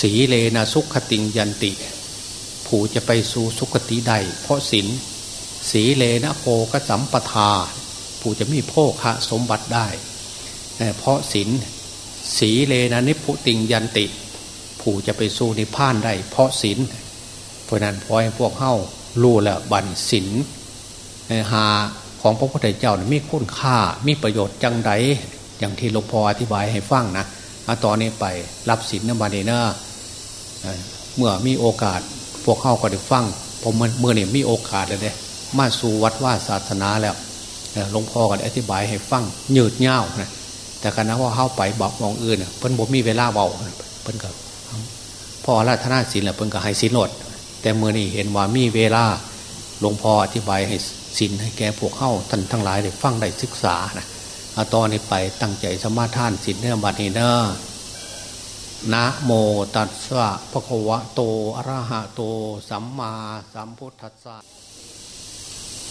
สีเลนะสุขติงยันติ ผู้จะไปสู่สุขติใด เพราะศีลสีเลนะโคกสัมปทา ผู้จะมีโภคะสมบัติได้ เพราะศีลสีเลนะนิพุติงยันติ จะไปสู่นิพพานได้ เพราะศีลเพราะนั้นพอให้พวกเข้ารู้แล้วบันศีลหาของพระพุทธเจ้ามีคุณค่ามีประโยชน์จังไดอย่างที่หลวงพ่ออธิบายให้ฟังนะตอนนี้ไปรับศีลนบาเดเนอร์เมื่อมีโอกาสพวกเข้าก็ได้ฟังผมเมื่อเนี่ยมีโอกาสเลยเนี่ยมาสู่วัดว่าศาสนาแล้วหลวงพ่อก็อธิบายให้ฟังยืดเง่านะแต่กันนะว่าเข้าไปบอกมองอื่นเพิ่นบ่มีเวลาเบาเพิ่นกับ พ่อราธนาศีลแหละเพิ่นก็ให้ศีลหดแต่เมื่อนี้เห็นว่ามีเวลาหลวงพ่ออธิบายให้ศีลให้แก่พวกเข้าท่านทั้งหลายได้ฟังได้ศึกษานะอาตอนนี้ไปตั้งใจสมาทานศีลเนื้อบัดนี้เนอนะโมตัสสะภะคะวะโตอะระหะโต สัมมาสัมพุทธัสสะ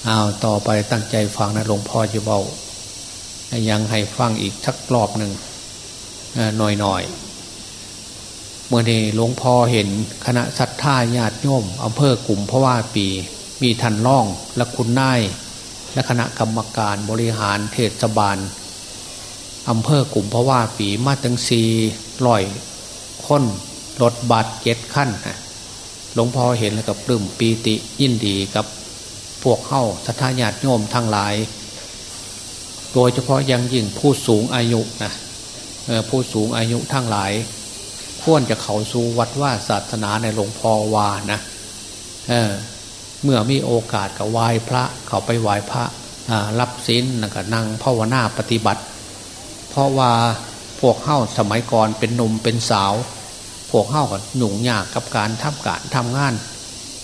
เอาต่อไปตั้งใจฟังนะหลวงพ่อจะเบายังให้ฟังอีกสักรอบหนึ่งหน่อยหน่อย เมื่อนี้หลวงพ่อเห็นคณะสัตยาญาติโยมอำเภอกลุ่มพระว่าปี มีทันล่องและคุณนายและคณะกรรมการบริหารเทศบาลอำเภอกลุ่มพระว่าปีมาตั้งสีลอยค้นรถบัสเจ็ดขั้นหลวงพ่อเห็นแล้วกับปลื้มปีติยินดีกับพวกเข้าสัทธาญาติโยมทั้งหลาย โดยเฉพาะยังยิ่งผู้สูงอายุนะผู้สูงอายุทั้งหลาย ควรจะเขาสู่วัดว่าศาสนาในหลวงพ่อวานะเเมื่อมีโอกาสกับไหว้พระเขาไปไหว้พระรับศีลแล้วก็นั่งภาวนาปฏิบัติ เพราะว่าพวกเข้าสมัยก่อนเป็นหนุ่มเป็นสาว พวกเข้ากับหนุ่งยากกับการทำการทำงาน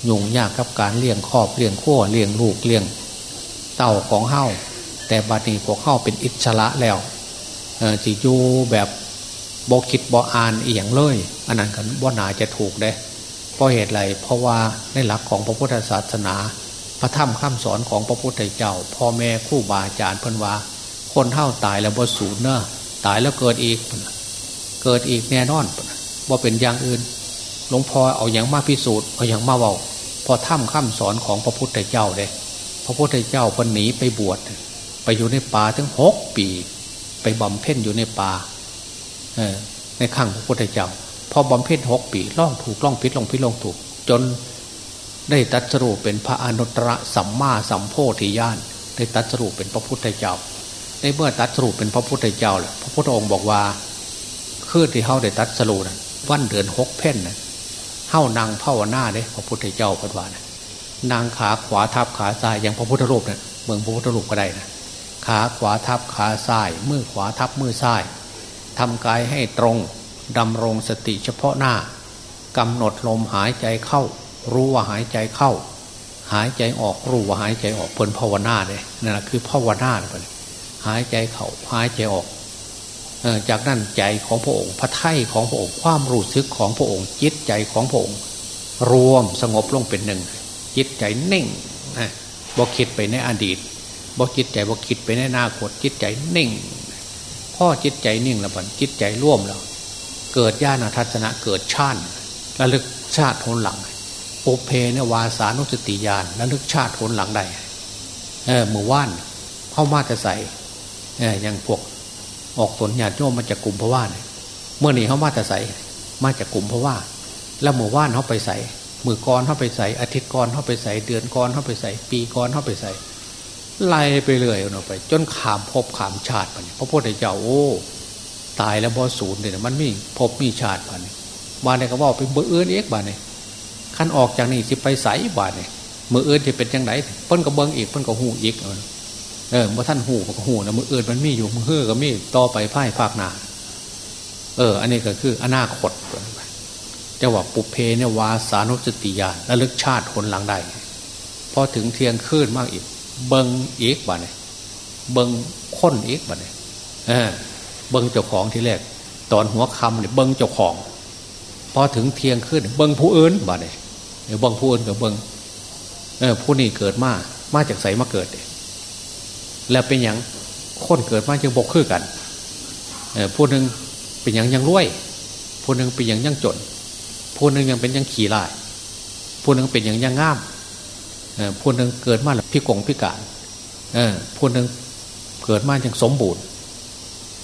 หนุ่งยากกับการเลี้ยงครอบเลี้ยงขั้วเลี้ยงลูกเลี้ยงเต่าของเข้าแต่บัดนี้พวกเข้าเป็นอิสระแล้วจิยูแบบ บกคิดบกอ่านเอียงเลย อันนั้นกันว่านาจะถูกได้เพราะเหตุไรเพราะว่าในหลักของพระพุทธศาสนา พระธรรมคำสอนของพระพุทธเจ้าพ่อแม่คู่บาอาจารย์เพิ่นว่า คนเท่าตายแล้วบ่สูญเนอะตายแล้วเกิดอีก เกิดอีกแน่นอนว่าเป็นอย่างอื่นหลวงพ่อเอาอย่างมาพิสูจน์เอาอย่างมาเบาพอถ้ำคำสอนของพระพุทธเจ้าเลยพระพุทธเจ้าคนหนีไปบวชไปอยู่ในป่าถึงหกปี ไปบำเพ็ญอยู่ในป่า ในขั้งพระพุทธเจ้าพอบำเพ็ญหกปีล่องถูกล่องพิษล่องพิษล่องถูก จนได้ตัดสรุปเป็นพระอนุตตรสัมมาสัมโพธิญาณได้ตัดสรุปเป็นพระพุทธเจ้าในเมื่อตัดสรุปเป็นพระพุทธเจ้าแหละพระพุทธองค์บอกว่าคือที่เขาได้ตัดสรุปนะวันเดือนหกเพ่นนะเข้านางภาวนาเด้พระพุทธเจ้าพัดวานะนางขาขวาทับขาซ้ายอย่างพระพุทธรูปเนะเมืองพระพุทธรูปก็ได้นะขาขวาทับขาซ้ายมือขวาทับมือซ้าย ทำกายให้ตรงดำรงสติเฉพาะหน้ากำหนดลมหายใจเข้า รู้ว่าหายใจเข้า หายใจออกรู้ว่าหายใจออกเพลินภาวนาเลยนั่นแหะคือภาวนาเลยหายใจเข้าหายใจออกจากนั้นใจของพระองค์พระไถ่ของพระองค์ความรู้สึกของพระองค์จิตใจของพระองค์ รวมสงบลงเป็นหนึ่ง จิตใจนิ่งนะบ่คิดไปในอดีตบ่จิตใจบ่คิดไปในอนาคตจิตใจนิ่ง พ่อจิตใจนิ่งแล้วบันจิตใจร่วมแล้ว เกิดญาณทัศนะเกิดชาติระลึกชาติทนหลังปุเพเนวาสานุสติญาณระลึกชาติทนหลังได้เออมือว่านเข้ามาจะใส่เอออย่างพวกออกตนญาติโยมมาจากกลุ่มพระว่านเมื่อนี้เข้ามาจะใส่มาจากกลุ่มพระว่าแล้วมือว่านเขาไปใส่มือกรเข้าไปใส่อาทิตย์กรเข้าไปใส่เดือนกรเข้าไปใส่ปีกรเข้าไปใส่ ไล่ไปเรื่อยเอาไป จนขามพบขามชาติไปพระพุทธเจ้าโอ้ ตายแล้วบอศูนย์เนี่ยมันมีพบมีชาติไปบานเนี่ยก็ว่าไปเบื่อเอื้อนเอกบานเนี่ยขั้นออกจากนี่สิไปใสบานเนี่ยมือเอื้อนจะเป็นยังไงเพิ่นก็เบิ้งอีกเพิ่นก็หูอีกเออเมื่อท่านหูก็หูนะมือเอื้อนมันมีอยู่มือเฮือก็มีต่อไปพ่ายภาคหนาเออ อันนี้ก็คืออนาคตจะว่าปุเพเนี่ยวาสานุสติญาณระลึกชาติคนหลังได้พอถึงเทียงคืนมากอีก เบิงอีกบ่เนี่ยเบิงค้นอีกบ่เนี่ยเออเบิงเจ้าของที่แรก ตอนหัวคำเนี่ยเบิงเจ้าของ พอถึงเทียงขึ้น เบิงผู้อื่นบ่เนี่ยเบิงผู้อื่นกับเบิงเออผู้นี้เกิดมา มาจากใสมาเกิด แล้วเป็นอย่างคนเกิดมาจึงบกคือกันเออผู้หนึ่งเป็นอย่างยังรวย ผู้หนึ่งเป็นอย่างยังจน ผู้หนึ่งยังเป็นยังขี่ลาย ผู้หนึ่งเป็นอย่างยังง่าม ผู้หนึ่งเกิดมาแล้วพิกงพิการผู้หนึ่งเกิดมาอย่างสมบูรณ์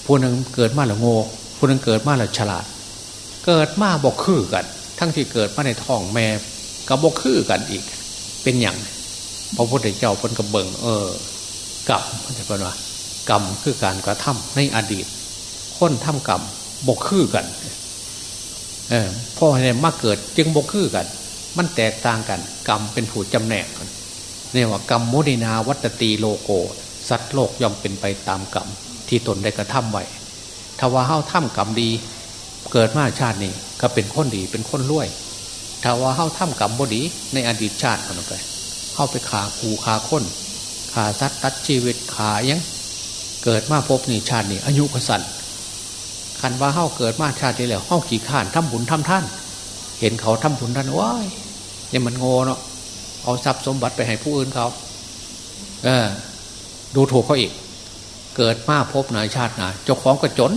ผู้หนึ่งเกิดมาแล้วโง่ผู้หนึ่งเกิดมาแล้วฉลาด เกิดมาบอกคือกัน ทั้งที่เกิดมาในท้องแม่ก็บอกคือกันอีก เป็นอย่างพระพุทธเจ้าพนกระเบิงเออกรรมจะเป็นว่ากรรมคือการกระทำในอดีตคนทำกรรมบกคือกัน เออพ่อเนี่ยมาเกิดจึงบกคือกัน มันแตกต่างกัน กรรมเป็นผู้จำแนกกันเนี่ยว่ากรรมโมดินาวัตตีโลโก สัตว์โลกย่อมเป็นไปตามกรรมที่ตนได้กระทำไว้ถ้าว่าเฮ้าทำกรรมดี เกิดมาชาตินี้ก็เป็นคนดีเป็นคนรวย ถ้าว่าเฮ้าทำกรรมบดีในอดีตชาติคนไปเข้าไปขาคูขาค้นขาสัตว์ตัดชีวิตขายังเกิดมาพบนี่ชาตินี้อายุกสันคันว่าเฮ้าเกิดมาชาติที่แล้วเฮ้าขี่ข้านทำบุญทำท่าน เห็นเขาทำบุญท่านว้ายยังมันโง่เนาะเอาทรัพย์สมบัติไปให้ผู้อื่นเขา เออ ดูถูกเขาอีก เกิดมาพบนายชาตินาเจ้าของก็จน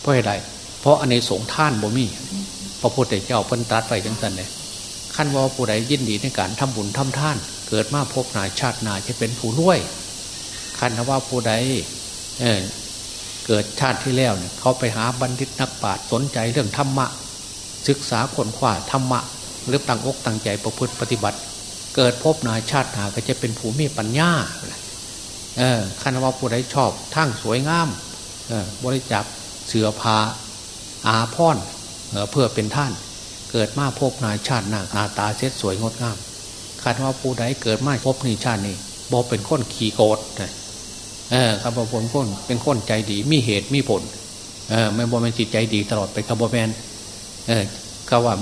เพราะอะไรเพราะอันในสงท่านบ่มีพระพุทธเจ้าพันตัดไปจังสันเลยขั้นว่าผู้ใดยินดีในการทำบุญทำท่าน เกิดมาพบนายชาตินาจะเป็นผู้รวยขั้นว่าผู้ใดเออเกิดชาติที่แล้วเนี่ยเขาไปหาบัณฑิตนักปราชญ์สนใจเรื่องธรรมะ ศึกษาขนขวาธรรมะ หรือตั้งอกตั้งใจประพฤติปฏิบัติ เกิดพบนายชาติหาก็จะเป็นผู้มีปัญญาเออคณะว่าผู้ใดชอบทั้งสวยงามเออบริจาคเสือพาอาพรเเพื่อเป็นท่าน เกิดมาพบนายชาติหนาหน้าตาเช็ดสวยงดงามคณะว่าผู้ใดเกิดมาพบนีชาตินี้บอกเป็นคนขี่โกดเออคำว่าผลคนเป็นคนใจดีมีเหตุมีผลเออไม่บอกเป็นจิตใจดีตลอดไปคำว่าแมน เออก็ว่า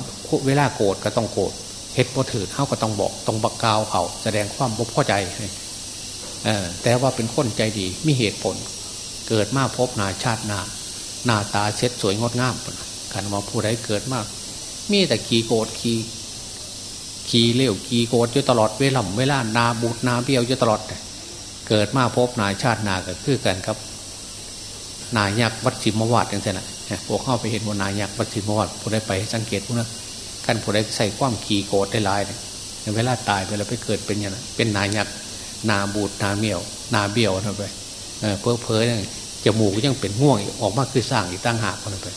เวลาโกรธก็ต้องโกรธเหตุพอถือเขาก็ต้องบอกต้องบักกาวเขาแสดงความบ่พอใจเออแต่ว่าเป็นคนใจดีมีเหตุผล เกิดมาพบนาชาตินาหน้าตาเช็ดสวยงดงามขันว่าผู้ใดเกิดมาก มีแต่ขี่โกรธขี่ขี่เลี้ยวขี่โกรธอยู่ตลอดเวลาเวลานาบูดนาเบี้ยวอยู่ตลอด เกิดมาพบนายชาตินาก็คือกันครับ นายยักษ์วัดสิมวัดอย่างเช่นนะ พวกเข้าไปเห็นว่านายักษ์วัดสิมวัดผู้ใดไปสังเกตพวกนั้นขั้นผู้ใดใส่ความขี่โกดได้ลายเนี่ยเวลาตายไปแล้วไปเกิดเป็นยังไงเป็นนายักษ์นาบูดนาเมียว นาเบี้ยวนะไปเพ้อเพ้อเนี่ยจมูกยังเป็นง่วงออกมาคือสร้างอีกตั้งหากคนไป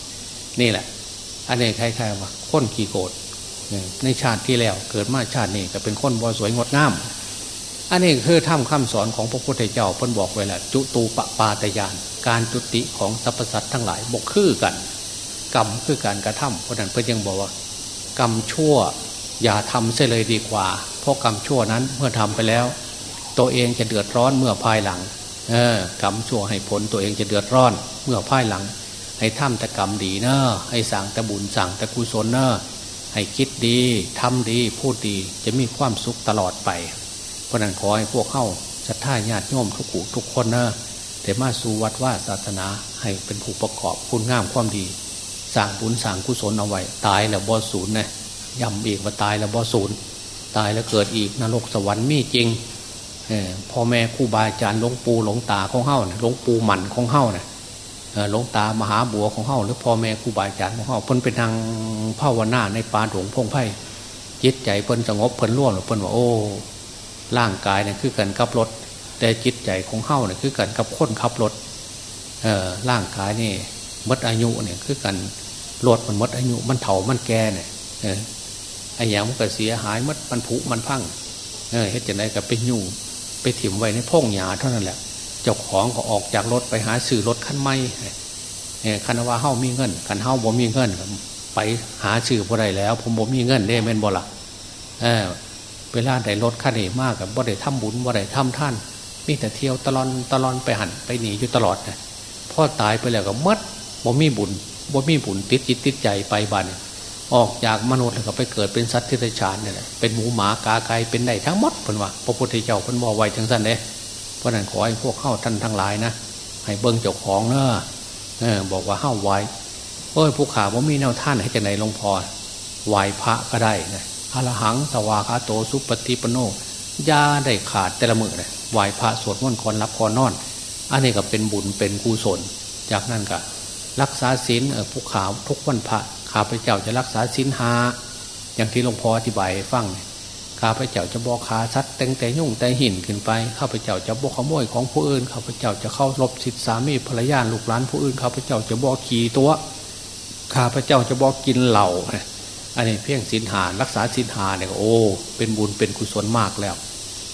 นี่แหละ อันนี้คล้ายๆว่าค้นขี่โกดในชาติที่แล้วเกิดมาชาตินี้ก็เป็นคนบอสวยงดงาม อันนี้คือถ้ำคำสอนของพระพุทธเจ้าพ้นบอกไว้แหล้วจุตูปปาตยาน การจุติของสรรพสัตว์ทั้งหลายบกคือกัน กรรมคือการกระทำเพราะนั้นเพื่อยังบอกว่ากรรมชั่วอย่าทำเสียเลยดีกว่า เพราะกรรมชั่วนั้นเมื่อทำไปแล้ว ตัวเองจะเดือดร้อนเมื่อภายหลังเออกรรมชั่วให้ผลตัวเองจะเดือดร้อน เมื่อภายหลัง ให้ทำแต่กรรมดีเนอะให้สั่งแต่บุญสั่งแต่กุศลเนอะให้คิดดีทำดีพูดดีจะมีความสุขตลอดไป ราะนั้นขอให้พวกเข้าศรัทธาญาติโยมทุกผู้ทุกคนนะแต่มาสู่วัดว่าศาสนาให้เป็นผู้ประกอบคุณงามความดีสร้างบุญสร้างกุศลเอาไว้ตายแล้วบอศูนย์นะย่ำอีกว่าตายแล้วบ่ศูนย์ตายแล้วเกิดอีกนรกสวรรค์มีจริงพ่อแม่ครูบาอาจารย์หลวงปู่หลวงตาของเฮ้านี่ยหลวงปู่หมันของเฮ้านี่ยหลวงตามหาบัวของเฮ้าหรือพ่อแม่ครูบาอาจารย์ของเฮ้าเพิ่นเป็นทางภาวนาในป่าหลวงพงไพ่จิตใจเพิ่นสงบเพิ่นร่วมเพิ่นว่าโอ้ ร่างกายเนี่ยคือกันขับรถ แต่จิตใจของเฮ้าเนี่ยคือกันกับคนขับรถเออร่างกายนี่มดอายุเนี่ยคือกันรถมันมดอายุมันเถามันแก่เนี่ยเออไอ้อย่างมันก็เสียหายมดมันผุมันพังเออเฮ็ดจะได้กับไปยู่ไปถิ่มไว้ในพงหยาเท่านั้นแหละ เจ้าของก็ออกจากรถไปหาซื้อรถคันใหม่เนี่ยคันว่าเฮ้ามีเงินคันเฮ้าบ่มีเงิน ไปหาซื้อบ่ได้แล้ว ผมบ่มีเงินได้แม่นบ่ละเออ เวลาได้รถคันนี้มากกับบ่ได้ทำบุญบ่ได้ทำท่านมีแต่เที่ยวตลอนตลอนไปหันไปหนีอยู่ตลอดนะพ่อตายไปแล้วก็มัดบ่มีบุญบ่มีบุญติดจิตติดใจไปบ้านออกจากมนุษย์แล้วก็ไปเกิดเป็นสัตว์ที่ไรฉานเนี่ยเป็นหมูหมากาไก่เป็นได้ทั้งหมดเพิ่นว่าพระพุทธเจ้าเพิ่นบอกไว้ทั้งสั้นเลยเพราะนั้นขอให้พวกเข้าท่านทั้งหลายนะให้เบิ้งเจ้าของเนอะเออบอกว่าเข้าไว้เอ้ยผู้ขาว่ามีแนวท่านให้จะไหนลงพอไหวพระก็ได้นะ อรหังสวาคาโตสุปฏิปโนยาได้ขาดแต่ละมือเลยไหวพระสวดมนต์คอนรับคอนนอน อันนี้ก็เป็นบุญเป็นกุศล จากนั้นก็รักษาศีลผู้ขาวทุกวันพระข้าพเจ้าจะรักษาศีลหาอย่างที่หลวงพ่ออธิบายฟังข้าพเจ้าจะบอกขาซัดแต่งแต่ยุ่งแต่หินขึ้นไปข้าพเจ้าจะบอกขโมยของผู้อื่นข้าพเจ้าจะเข้ารบสิทธิสามีภรรยาลูกหลานผู้อื่นข้าพเจ้าจะบอกขี่ตัวข้าพเจ้าจะบอกกินเหล่า อันนี้เพียงศีลหารักษาศีลหาเนี่ยโอ้เป็นบุญเป็นกุศลมากแล้ว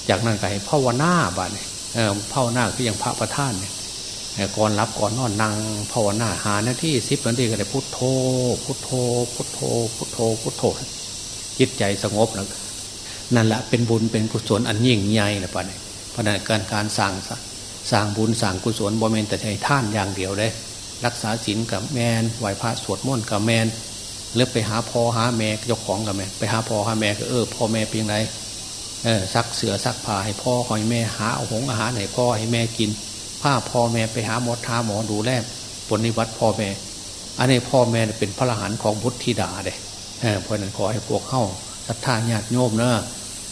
จากนั้นก็ให้ภาวนาบ้านเนี่ยภาวนาคืออย่างพระประธานเนี่ยก่อนรับก่อนนอนนั่งภาวนาหาหน้าที่สิบนาทีก็ได้พุทโธพุทโธพุทโธพุทโธพุทโธจิตใจสงบนั่นแหละเป็นบุญเป็นกุศลอันยิ่งใหญ่นะปะเนี่ยเพราะนั้นการการสร้างสร้างบุญสร้างกุศลบ่เมนแต่ใช้ท่านอย่างเดียวเลยรักษาศีลกับแมนไหวพระสวดมนต์กับแมน เลือกไปหาพ่อหาแม่เจ้าของกับแม่ไปหาพ่อหาแม่ก็เออพ่อแม่เพียงไรเออซักเสือซักผ้าให้พ่อคอยแม่หาเอาหงอาหารให้พ่อให้แม่กินผ้าพ่อแม่ไปหาหมอทาหมอดูแลผลนิวัตพ่อแม่ อันนี้พ่อแม่เป็นพระรหันของพุทธิดาเด้เพราะนั้นขอให้พวกเข้าศรัทธาญาติโยมเนอะ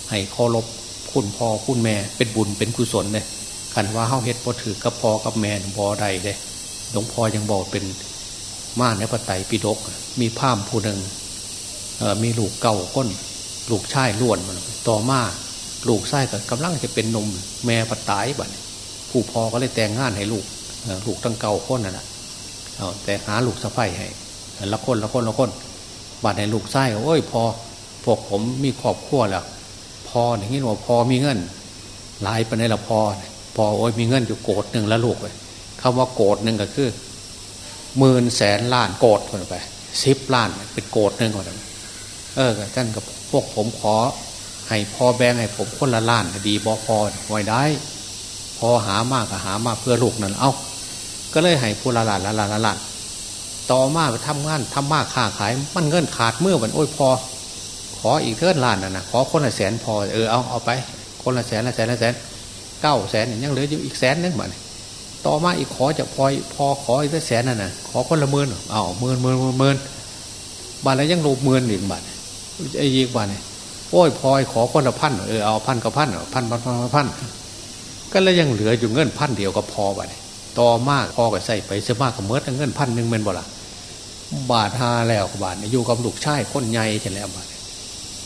ให้เคารพคุณพ่อคุณแม่เป็นบุญเป็นกุศลเลยขันว่าเข้าเฮ็ดพอถือกับพ่อกับแม่บอใดเลยหลวงพ่อยังบอกเป็น มาในพระไตรปิฎกมีภาพผู้หนึ่งมีลูกเก่าก้น ลูกชายล้วนต่อมาลูกชายก็กำลังจะเป็นนมแม่ปัตตายบัดผู้พ่อก็เลยแต่งงานให้ลูกลูกตั้งเก่าคนนั่นแหละแต่หาลูกสะใภ้ให้ละคนละคนละคนบัดในลูกชายโอ้ยพอพวกผมมีครอบครัวแล้วพออย่างนี้ว่าพอมีเงินหลายไปในละพอพอโอ้ยมีเงินอยู่โกดหนึ่งแล้วลูกเลยคำว่าโกดหนึ่งก็คือ หมื่นแสนล้านโกดคนไปสิบล้านเป็นโกดหนึ่งคนเออท่านกับพวกผมขอ ให้พ่อแบงให้ผมคนละล้านดีบอพอไว้ได้ พอหามากก็หามากเพื่อลูกนั่นเอาก็เลยให้ผู้ละล้านละล้านละล้านต่อมาไปทำงานทำมากค้าขาย มันเงินขาดเมื่อวันโอ้ยพอ ขออีกเท่าล้านนะนะขอคนละแสนพอเออเอาเอาไป คนละแสนละแสนละแสนเก้าแสนยังเหลืออยู่อีกแสนนึงบ้านี่ ต่อมาอีกขอจะพอพอขออีกแสนนั่นนะขอคนละหมื่นเอาวหมื่นหมื่นหมื่นบาทแล้วยังลบหมื่นอีกบาทไอ้ยีกบาทเนี่ยโอ้ยพอยขอคนละพันเออเอาพันกับพันพันพันพันพันก็แล้วยังเหลืออยู่เงินพันเดียวก็พอบาทต่อมากพอก็ใส่ไปเสียมากกับเมื่อเงินพันหนึ่งเป็นบ่ละบาทหาแล้วบาทอยู่กับลูกชายคนใหญ่ใช่แล้วบาท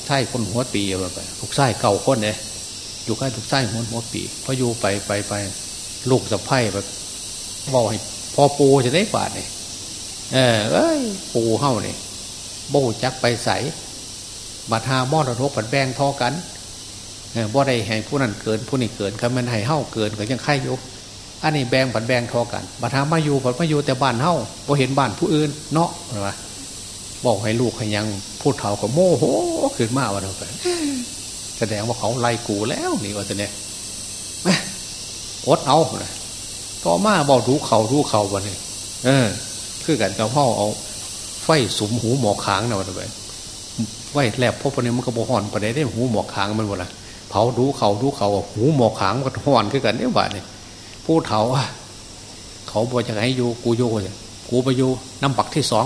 ใช่คนหัวปีไปลูกชายเก่าคนเนี่ยอยู่ใกล้ลูกชายหัวหัวปีพออยู่ไปไปไป ลูกสะพ้ายแบบบอกให้พอปูจะได้บาทเนี่ยเออเอ้ย ปูเฮ้าเนี่ยโบจักไปใส่บาทามอดรกผัดแบงทอกันเออบ่ได้ให้ผู้นั้นเกินผู้นี้เกินคำมันให้เฮ้าเกินก็ยังไข่ยุกอันนี้แบงผัดแบงทอกันบาทามาอยู่ผัดมาอยู่แต่บ้านเฮ้าพอเห็นบ้านผู้อื่นเนาะหรือว่าบอกให้ลูกให้ยังพูดเถ่ากับโมโหขึ้นมาวันนั้นไปแสดงว่าเขาไล่กูแล้วนี่ว่าจะเนี่ย อดเอาต่อมาบอกรู้เขารู้เขาวันนี้เออ คือกันกับพ่อเอา ไฟสุมหูหมอกขางนะวันไปไฟแลบพบวันนี้มันก็บห่อนประเดี๋ยวได้หูหมอกขางมันหมดละเผารู้เขารู้เขาหูหมอกขางมันก็ห่อนคือกันเนี่ยบ้านนี่พูดเถาเขาบอกจะให้อยู่กูโย่กูไปอยู่น้ำบักที่สอง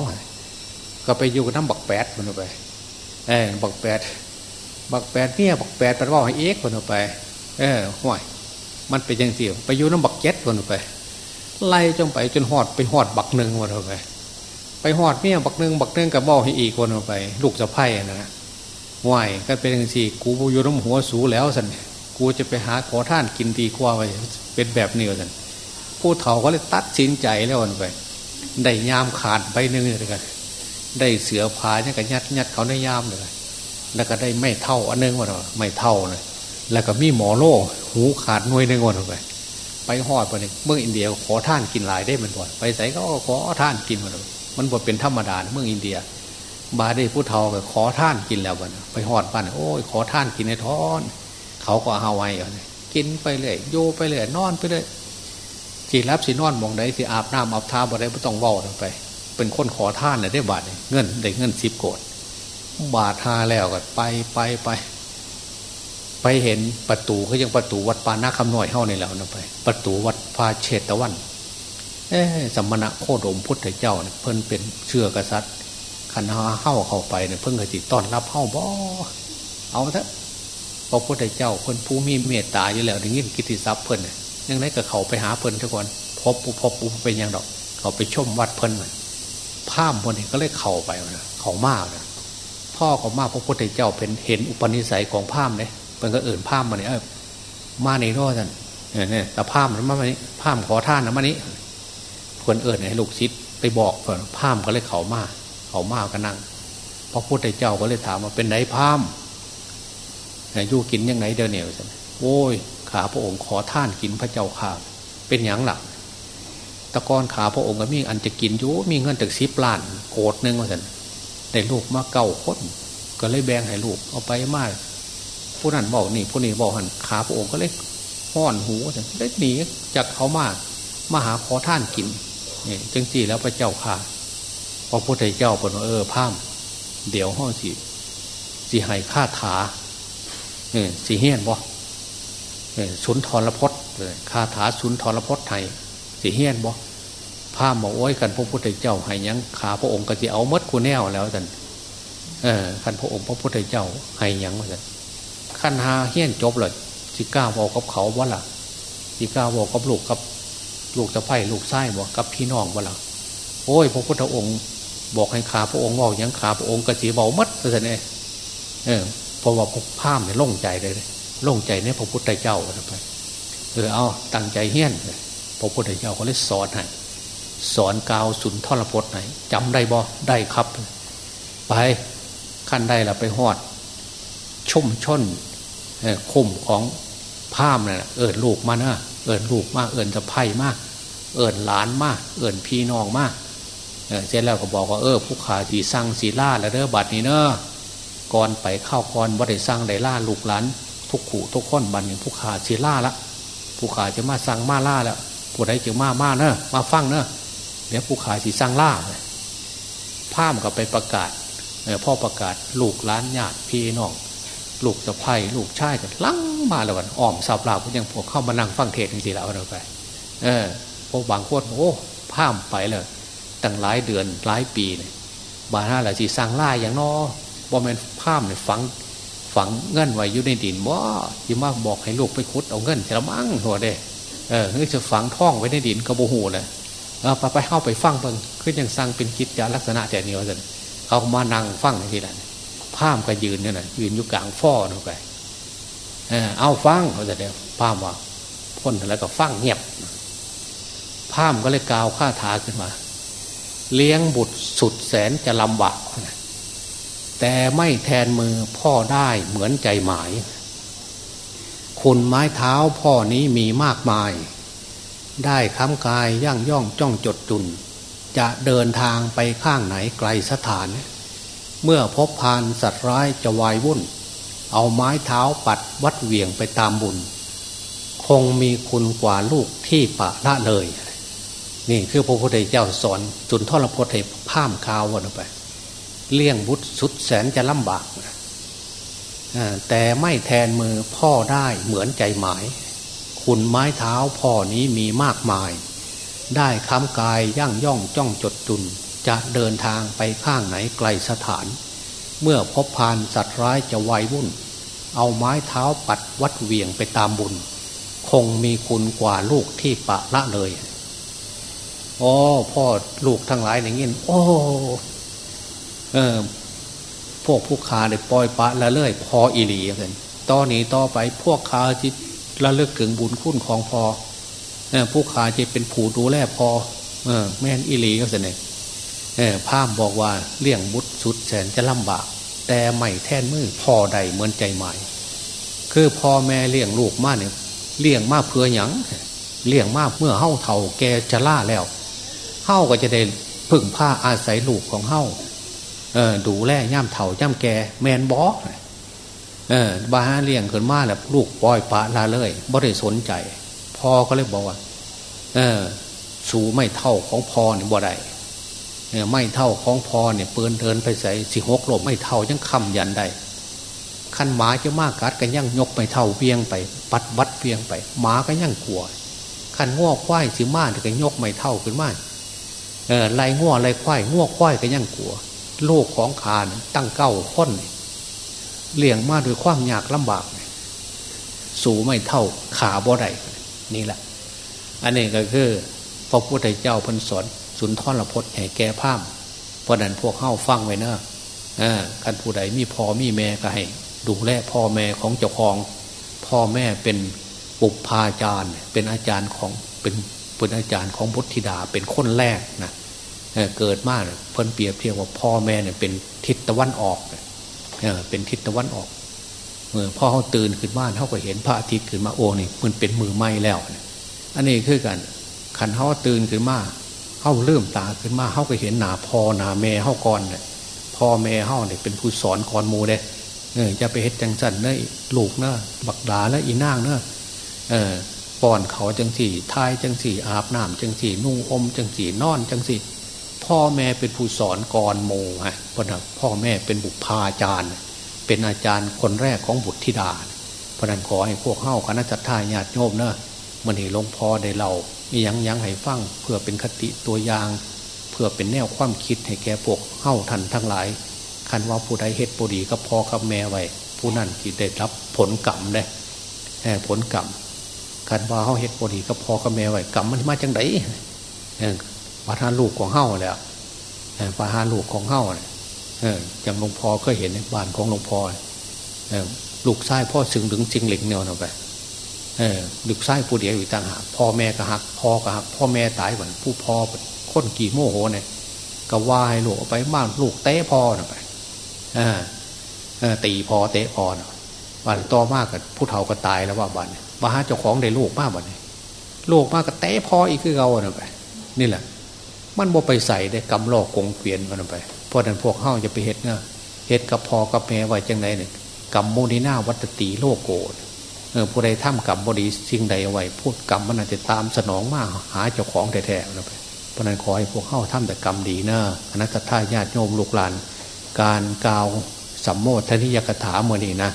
ก็ไปอยู่กับน้ำบักแปดมันไปเออบักแปดบักแปดเนี่ยบักแปดแปลว่าให้เอ็กคนออกไป เออห่วย มันเป็นยังเสียวไปอยู่น้ำบักเจ็ดคนไป ไล่จงไปจนหอดไปหอดบักหนึ่งคนไป ไปหอดเนี่ยบักหนึ่งบักหนึ่งกับบ่อให้อีกคนไป ลูกสะพ้ายนะไหวก็เป็นยังสี่กูอยู่น้ำหัวสูแล้วสันกูจะไปหาขอท่านกินดีกว่าไปเป็นแบบนี้สันผู้เฒ่าก็เลยตัดสินใจแล้วคนไปได้ยามขาดไปหนึ่งเลยกันได้เสือผาเนี่ยก็ยัดยัดเขาในยามเลยแล้วก็ได้ไม่เท่าอันนึงว่าไม่เท่าเลย แล้วก็มีหมอโล่หูขาดหน่วยหนึ่งวันไปไปหอดไปเนี่ยเมืองอินเดียขอท่านกินหลายได้มันบ่อยไปใส่ก็ขอท่านกินมาเลยมันบ่เป็นธรรมดาเมืองอินเดีย บาได้ผู้เฒ่าก็ขอท่านกินแล้ววันไปหอดบ้านโอ้ยขอท่านกินในท้อน เขาก็เอาไว้กินไปเลยโยไปเลยนอนไปเลยสีรับสีนอนมองได้สีอาบน้ำอาบท่าบ่ได้ไม่ต้องว่าไป เป็นคนขอท่านเลยได้บาทเงินได้เงินสิบโกดบาทหาแล้วก็ไปไปไป ไปเห็นประตูเขายังประตูวัดปานาคำน้อยเฮ้าในแล้วนะไป ประตูวัดพาเชตวันเอสมณะโคดมพุทธเจ้าเนี่ยเพิ่นเป็นเชื่อกษัตริย์ขันหาเฮ้าเข้าไปเนี่ยเพิ่งเคยติต้อนรับเฮ้าบ่เอาเถอะพระพุทธเจ้าเพิ่นผู้มีเมตตาอยู่แล้วอย่างนี้กิติทรัพย์เพิ่นเนี่ยยังไงกับเขาไปหาเพิ่นทุกคนพบพบปุเป็นยังดอก เขาไปชมวัดเพิ่นเลยภาพคนนี้ก็เลยเข่าไปนะเขามากเลยพ่อเขามากพระพุทธเจ้าเป็นเห็นอุปนิสัยของภาพเลย คนก็เอื่นภาพมาเนี่ยมาในรอดท่นเนี่ยแต่ภาพมันมานี้ภาพขอท่านนะมานี้คนเอื่นให้ลูกศิษย์ไปบอกก่อนภาพก็เลยเขามาเขามาก็นั่งพระพุทธเจ้าก็เลยถามว่าเป็นไหนภาพอยู่กินยังไงเดินเหนียวสันโอ้ย ขาพระองค์ขอท่านกินพระเจ้าข่าเป็นอย่างหลักตะกอนขาพระองค์ก็มีอันจะกินอยู่มีเงินถึงสิบล้านโกดนึงว่าสันได้ลูกมาเก่าคนก็เลยแบ่งให้ลูกเอาไปมาก ผู้นั้นบอกนี่ผู้นี้บอกหันขาพระองค์ก็เลยห้อนหูสันได้หนีจากเขามามาหาขอท่านกินนี่จังจีแล้วพระเจ้าข่าพอพุทธเจ้าบอกว่าเออพามเดี๋ยวห้องสิสิห้ข้าถาเออสีเฮียนบ่สุนทรพจน์คาถาสุนทรพจน์ไทยสีเฮียนบ่ผ้าหมอโอ้ยกันพระพุทธเจ้าให้ยังขาพระองค์ก็จะเอามดกูแนวแล้วสันเออขันพระองค์พระพุทธเจ้าให้ยังว่าสัน ขันหาเฮี้ยนจบเลยสิก้าบอกกับเขาว่าล่ะสิก้าบอกกับลูกกับลูกสะใภ้ลูกไส้บอกกับพี่น้องว่าล่ะโอ้ยพระพุทธองค์บอกให้ขาพระองค์บอกยังขาพระองค์กระสีเบามัดเสนเองเออพราะว่าพผ้ามเนี่ยโล่งใจเลยโล่งใจเนี่ยพระพุทธเจ้าไปเออเอาตั้งใจเฮี้ยนพระพุทธเจ้าเขาเลยสอนให้สอนกาวสุนทรพจน์ไหนจำได้บ่ได้ครับ ไปขั้นได้ละไปหอดชุ่มช่น คุ้มของผ้ามเนี่ยเอิญลูกมานะเอิญลูกมากเอิญจะไพ่มาก เอิญหลานมาก เอิญพี่น้องมากเสร็จแล้วก็บอกว่าเออผู้ขาสีสร้างสีล่าแล้วเด้อบัดนี้เนอะก่อนไปเข้าก่อนว่าได้สร้างได้ล่าลูกหลานทุกขู่ทุกคนบันนี้ผู้ขาสีล่าละผู้ขาจะมาสั่งมาล่าแล้วผู้ใดจะมามาเนอะมาฟังเนอะเดี๋ยวผู้ขาสีสร้างล่าพามก็ไปประกาศพ่อประกาศลูกหลานญาติพี่น้อง ลูกสะพ้ยลูกชายกันลังมาแล้ววันอ้อมสับลาพวกยังพวกเข้ามานั่งฟังเทศจริงๆแล้วเราไป เออพวกบางคนโอ้พามไปเลยตั้งหลายเดือนหลายปีเนี่ยบาหน้าหละสีสร้างล่าอย่างนอบ่แมนภาพเนี่ยฝังฝังเงินไว้อยู่ในดินว่ายิ่มาบอกให้ลูกไปคุดเอาเงินจะมั่งหัวเด้เออคือจะฝังท่องไว้ในดินกระโบหูเลยเออไปไปเข้าไปฟังเพิ่งขึ้นยังสร้างเป็นกิจจาลักษณะแต่เนี้ยสิเขามานั่งฟังทีละ ภาพก็ยืนเนี่ยนะยืนอยู่กลางฟ้อลงไปเออเอาฟังเขาจะเดียวภาพว่าพ่นแล้วก็ฟังเงียบภาพก็เลยกาวข้าถาขึ้นมา เลี้ยงบุตรสุดแสนจะลำบากแต่ไม่แทนมือพ่อได้เหมือนใจหมายคุณไม้เท้าพ่อนี้มีมากมาย ได้ค้ำกายย่างย่องจ้องจดจุน จะเดินทางไปข้างไหนไกลสถานเเมื่อพบพานสัตว์ร้ายจะวายวุ่น เอาไม้เท้าปัดวัดเหวี่ยงไปตามบุญ คงมีคุณกว่าลูกที่ปะละเลย นี่คือพระพุทธเจ้าสอนจุนทรพจน์ให้ภาพคาววันไป เลี่ยงบุตรสุดแสนจะลำบากแต่ไม่แทนมือพ่อได้เหมือนใจหมาย คุณไม้เท้าพ่อนี้มีมากมาย ได้ค้ำกายย่างย่องจ้องจดจุน จะเดินทางไปข้างไหนไกลสถาน เมื่อพบพานสัตว์ร้ายจะไววุ่น เอาไม้เท้าปัดวัดเวียงไปตามบุญ คงมีคุณกว่าลูกที่ปะละเลยอ๋อพ่อลูกทั้งหลายอย่างนี้โอ้เออพวกผู้ขาเลยปล่อยปะละเลยพออิลีกันตอนนี้ต่อไปพวกขาจิตระลึกถึงบุญคุณของพอเออผู้ขาจะเป็นผู้ดูแลพอเออแม่นอิลีก็เสนอ พามบอกว่าเลี้ยงบุตรสุดแสนจะลำบาก แต่ไม่แท่นมือพ่อใดเหมือนใจใหม่คือพ่อแม่เลี้ยงลูกมาเนี่ยเลี้ยงมาเพื่อหยังเลี้ยงมาเมื่อเฮ้าเท่าแกจะล่าแล้วเฮ้าก็จะได้พึ่งผ้าอาศัยลูกของเฮ้าเออดูแลย่ำเถ่าย่ำแกแมนบอเออบาฮาเลี้ยงขึ้นมาแล้วลูกปล่อยปะลาเลยบ่ได้สนใจพ่อก็เลยบอกว่า เออ สูไม่เท่าของพ่อเนี่บ่ได้ ไม่เท่าของพอเนี่ยเปืนเดินไปใส่สิหกลมไม่เท่ายังคำยันได้ขั้นหมาจะมากกัดกันยั่งยกไม่เท่าเพียงไป ปัดวัดเพียงไปหมาก็ยั่งกลัวขั้นง้อควายสิมาก็ยกไม่เท่าขึ้นมาเออไล่ง้อไล่ควายง้อควายก็ยั่งกลัว โลกของขานตั้งเก้าค้นเลี้ยงมาโดยความยากลำบากสูไม่เท่าขาบ่ได้นี่แหละ อันนี้ก็คือพระพุทธเจ้าพันสอน สุนทรพจน์แห่แก่พามเพราะนั้นพวกเข้าฟังไว้เนอะกันผู้ใดมีพ่อมีแม่ก็ให้ดูแลพ่อแม่ของเจ้าของ พ่อแม่เป็นปุพาจารย์ เป็นอาจารย์ของเป็นเป็นอาจารย์ของบุตรธิดาเป็นคนแรกนะเกิดมาเพิ่นเปรียบเทียบว่าพ่อแม่เนี่ยเป็นทิศตะวันออกเป็นทิศตะวันออกเมื่อพ่อเขาตื่นขึ้นบ้านเขาก็เห็นพระอาทิตย์ขึ้นมาโอ้นี่มันเป็นมือไม้แล้ว อันนี้คือกันขันเขาตื่นขึ้นมา เขาเริ่มตาขึ้นมาเขาก็เห็นหนาพ่อหนาแม่เขาก่อนเนี่ยพ่อแม่เขาเนี่ยเป็นผู้สอนก่อนมูเด้เออจะไปเฮ็ดจังสันเนอลูกเนอะบักดาและอีนางเนอะเออป้อนเขาจังสี่ทายจังสี่ อาบน้ำจังสี่ นุ่งอมจังสี่นอนจังสี่ พ่อแม่เป็นผู้สอนก่อนโมฮะเพราะนั้นพ่อแม่เป็นบุพาจารย์ เป็นอาจารย์คนแรกของบุตรธิดาเพราะนั้นขอให้พวกเข้าคณะจัตตาญาติโยมเนอะมันเห็นหลวงพ่อได้เรา ยังยังให้ฟังเพื่อเป็นคติตัวอย่าง เพื่อเป็นแนวความคิดให้แก่พวกเข้าทันทั้งหลาย คันว่าผู้ใดเฮ็ดบุดีก็พอกับแม่ไว้ผู้นั้นที่ได้รับผลกรรมเลยผลกรรมคันว่าเขาเฮ็ดบุดีก็พอกับแม่ไว้กรรมมันมาจังไดปาทานลูกของเฮ้าแล้วปาทานลูกของเฮ้าเนี่ยอย่างหลวงพ่อเคยเห็นในบ้านของหลวงพ่อลูกชายพ่อสึงถึงจริงเหล็กเนี่ยวเอาไป ลูกชายผู้เดียวอยู่ต่างหากพ่อแม่ก็หักพ่อก็หักพ่อแม่ตายเหมือนผู้พ่อคนกี่โมโหเนี่ยก็ว่าให้ลูกไปบ้านลูกเตะพ่อนะไปตีพ่อเตะพ่อนะวันต่อมากกับผู้เฒ่าก็ตายแล้วว่าบันมาหาเจ้าของได้ลูกมากบันลูกมากก็เตะพ่ออีกคือเรานะไปนี่แหละ มันบ่ไปใส่ได้กำลอกกงเกวียนมันไปเพราะนั้นพวกเฮ้าจะไปเห็ดเนาะเห็ดกับพอกับแม่ไว้จังไรเนี่ยกรรมโมนินาวัตติโลโกเผู้ใดทำกรรมบดีสิ่งใดเอาไว้พูดกรรมมันอาจจะตามสนองมากหาเจ้าของแท้ๆนะไปเพราะนั้นขอให้พวกเข้าทำแต่กรรมดีเนาะคณะทาญาติโยมลูกหลาน การกล่าวสัมโมทนิยกถาเมื่อนี้นะ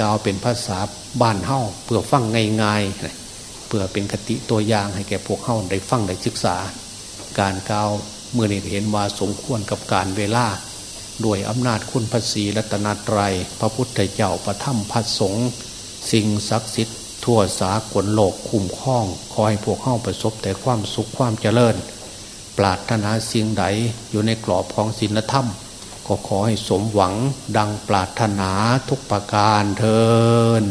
กล่าวเป็นภาษาบ้านเฮ้าเพื่อฟังง่ายๆเพื่อเป็นคติตัวอย่างให้แก่พวกเฮ้าได้ฟังได้ศึกษา การกล่าวเมื่อนี้เห็นว่าสมควรกับการเวลาด้วยอำนาจคุณพระศรีรัตนตรยัยพระพุทธเจ้าประทับพระสงฆ์ สิ่งศักดิ์สิทธิ์ทั่วสากลโลกคุ้มครองขอให้พวกเข้าประสบแต่ความสุขความเจริญ ปรารถนาสิ่งใดอยู่ในกรอบของศีลธรรม ก็ขอให้สมหวังดังปรารถนาทุกประการเทิน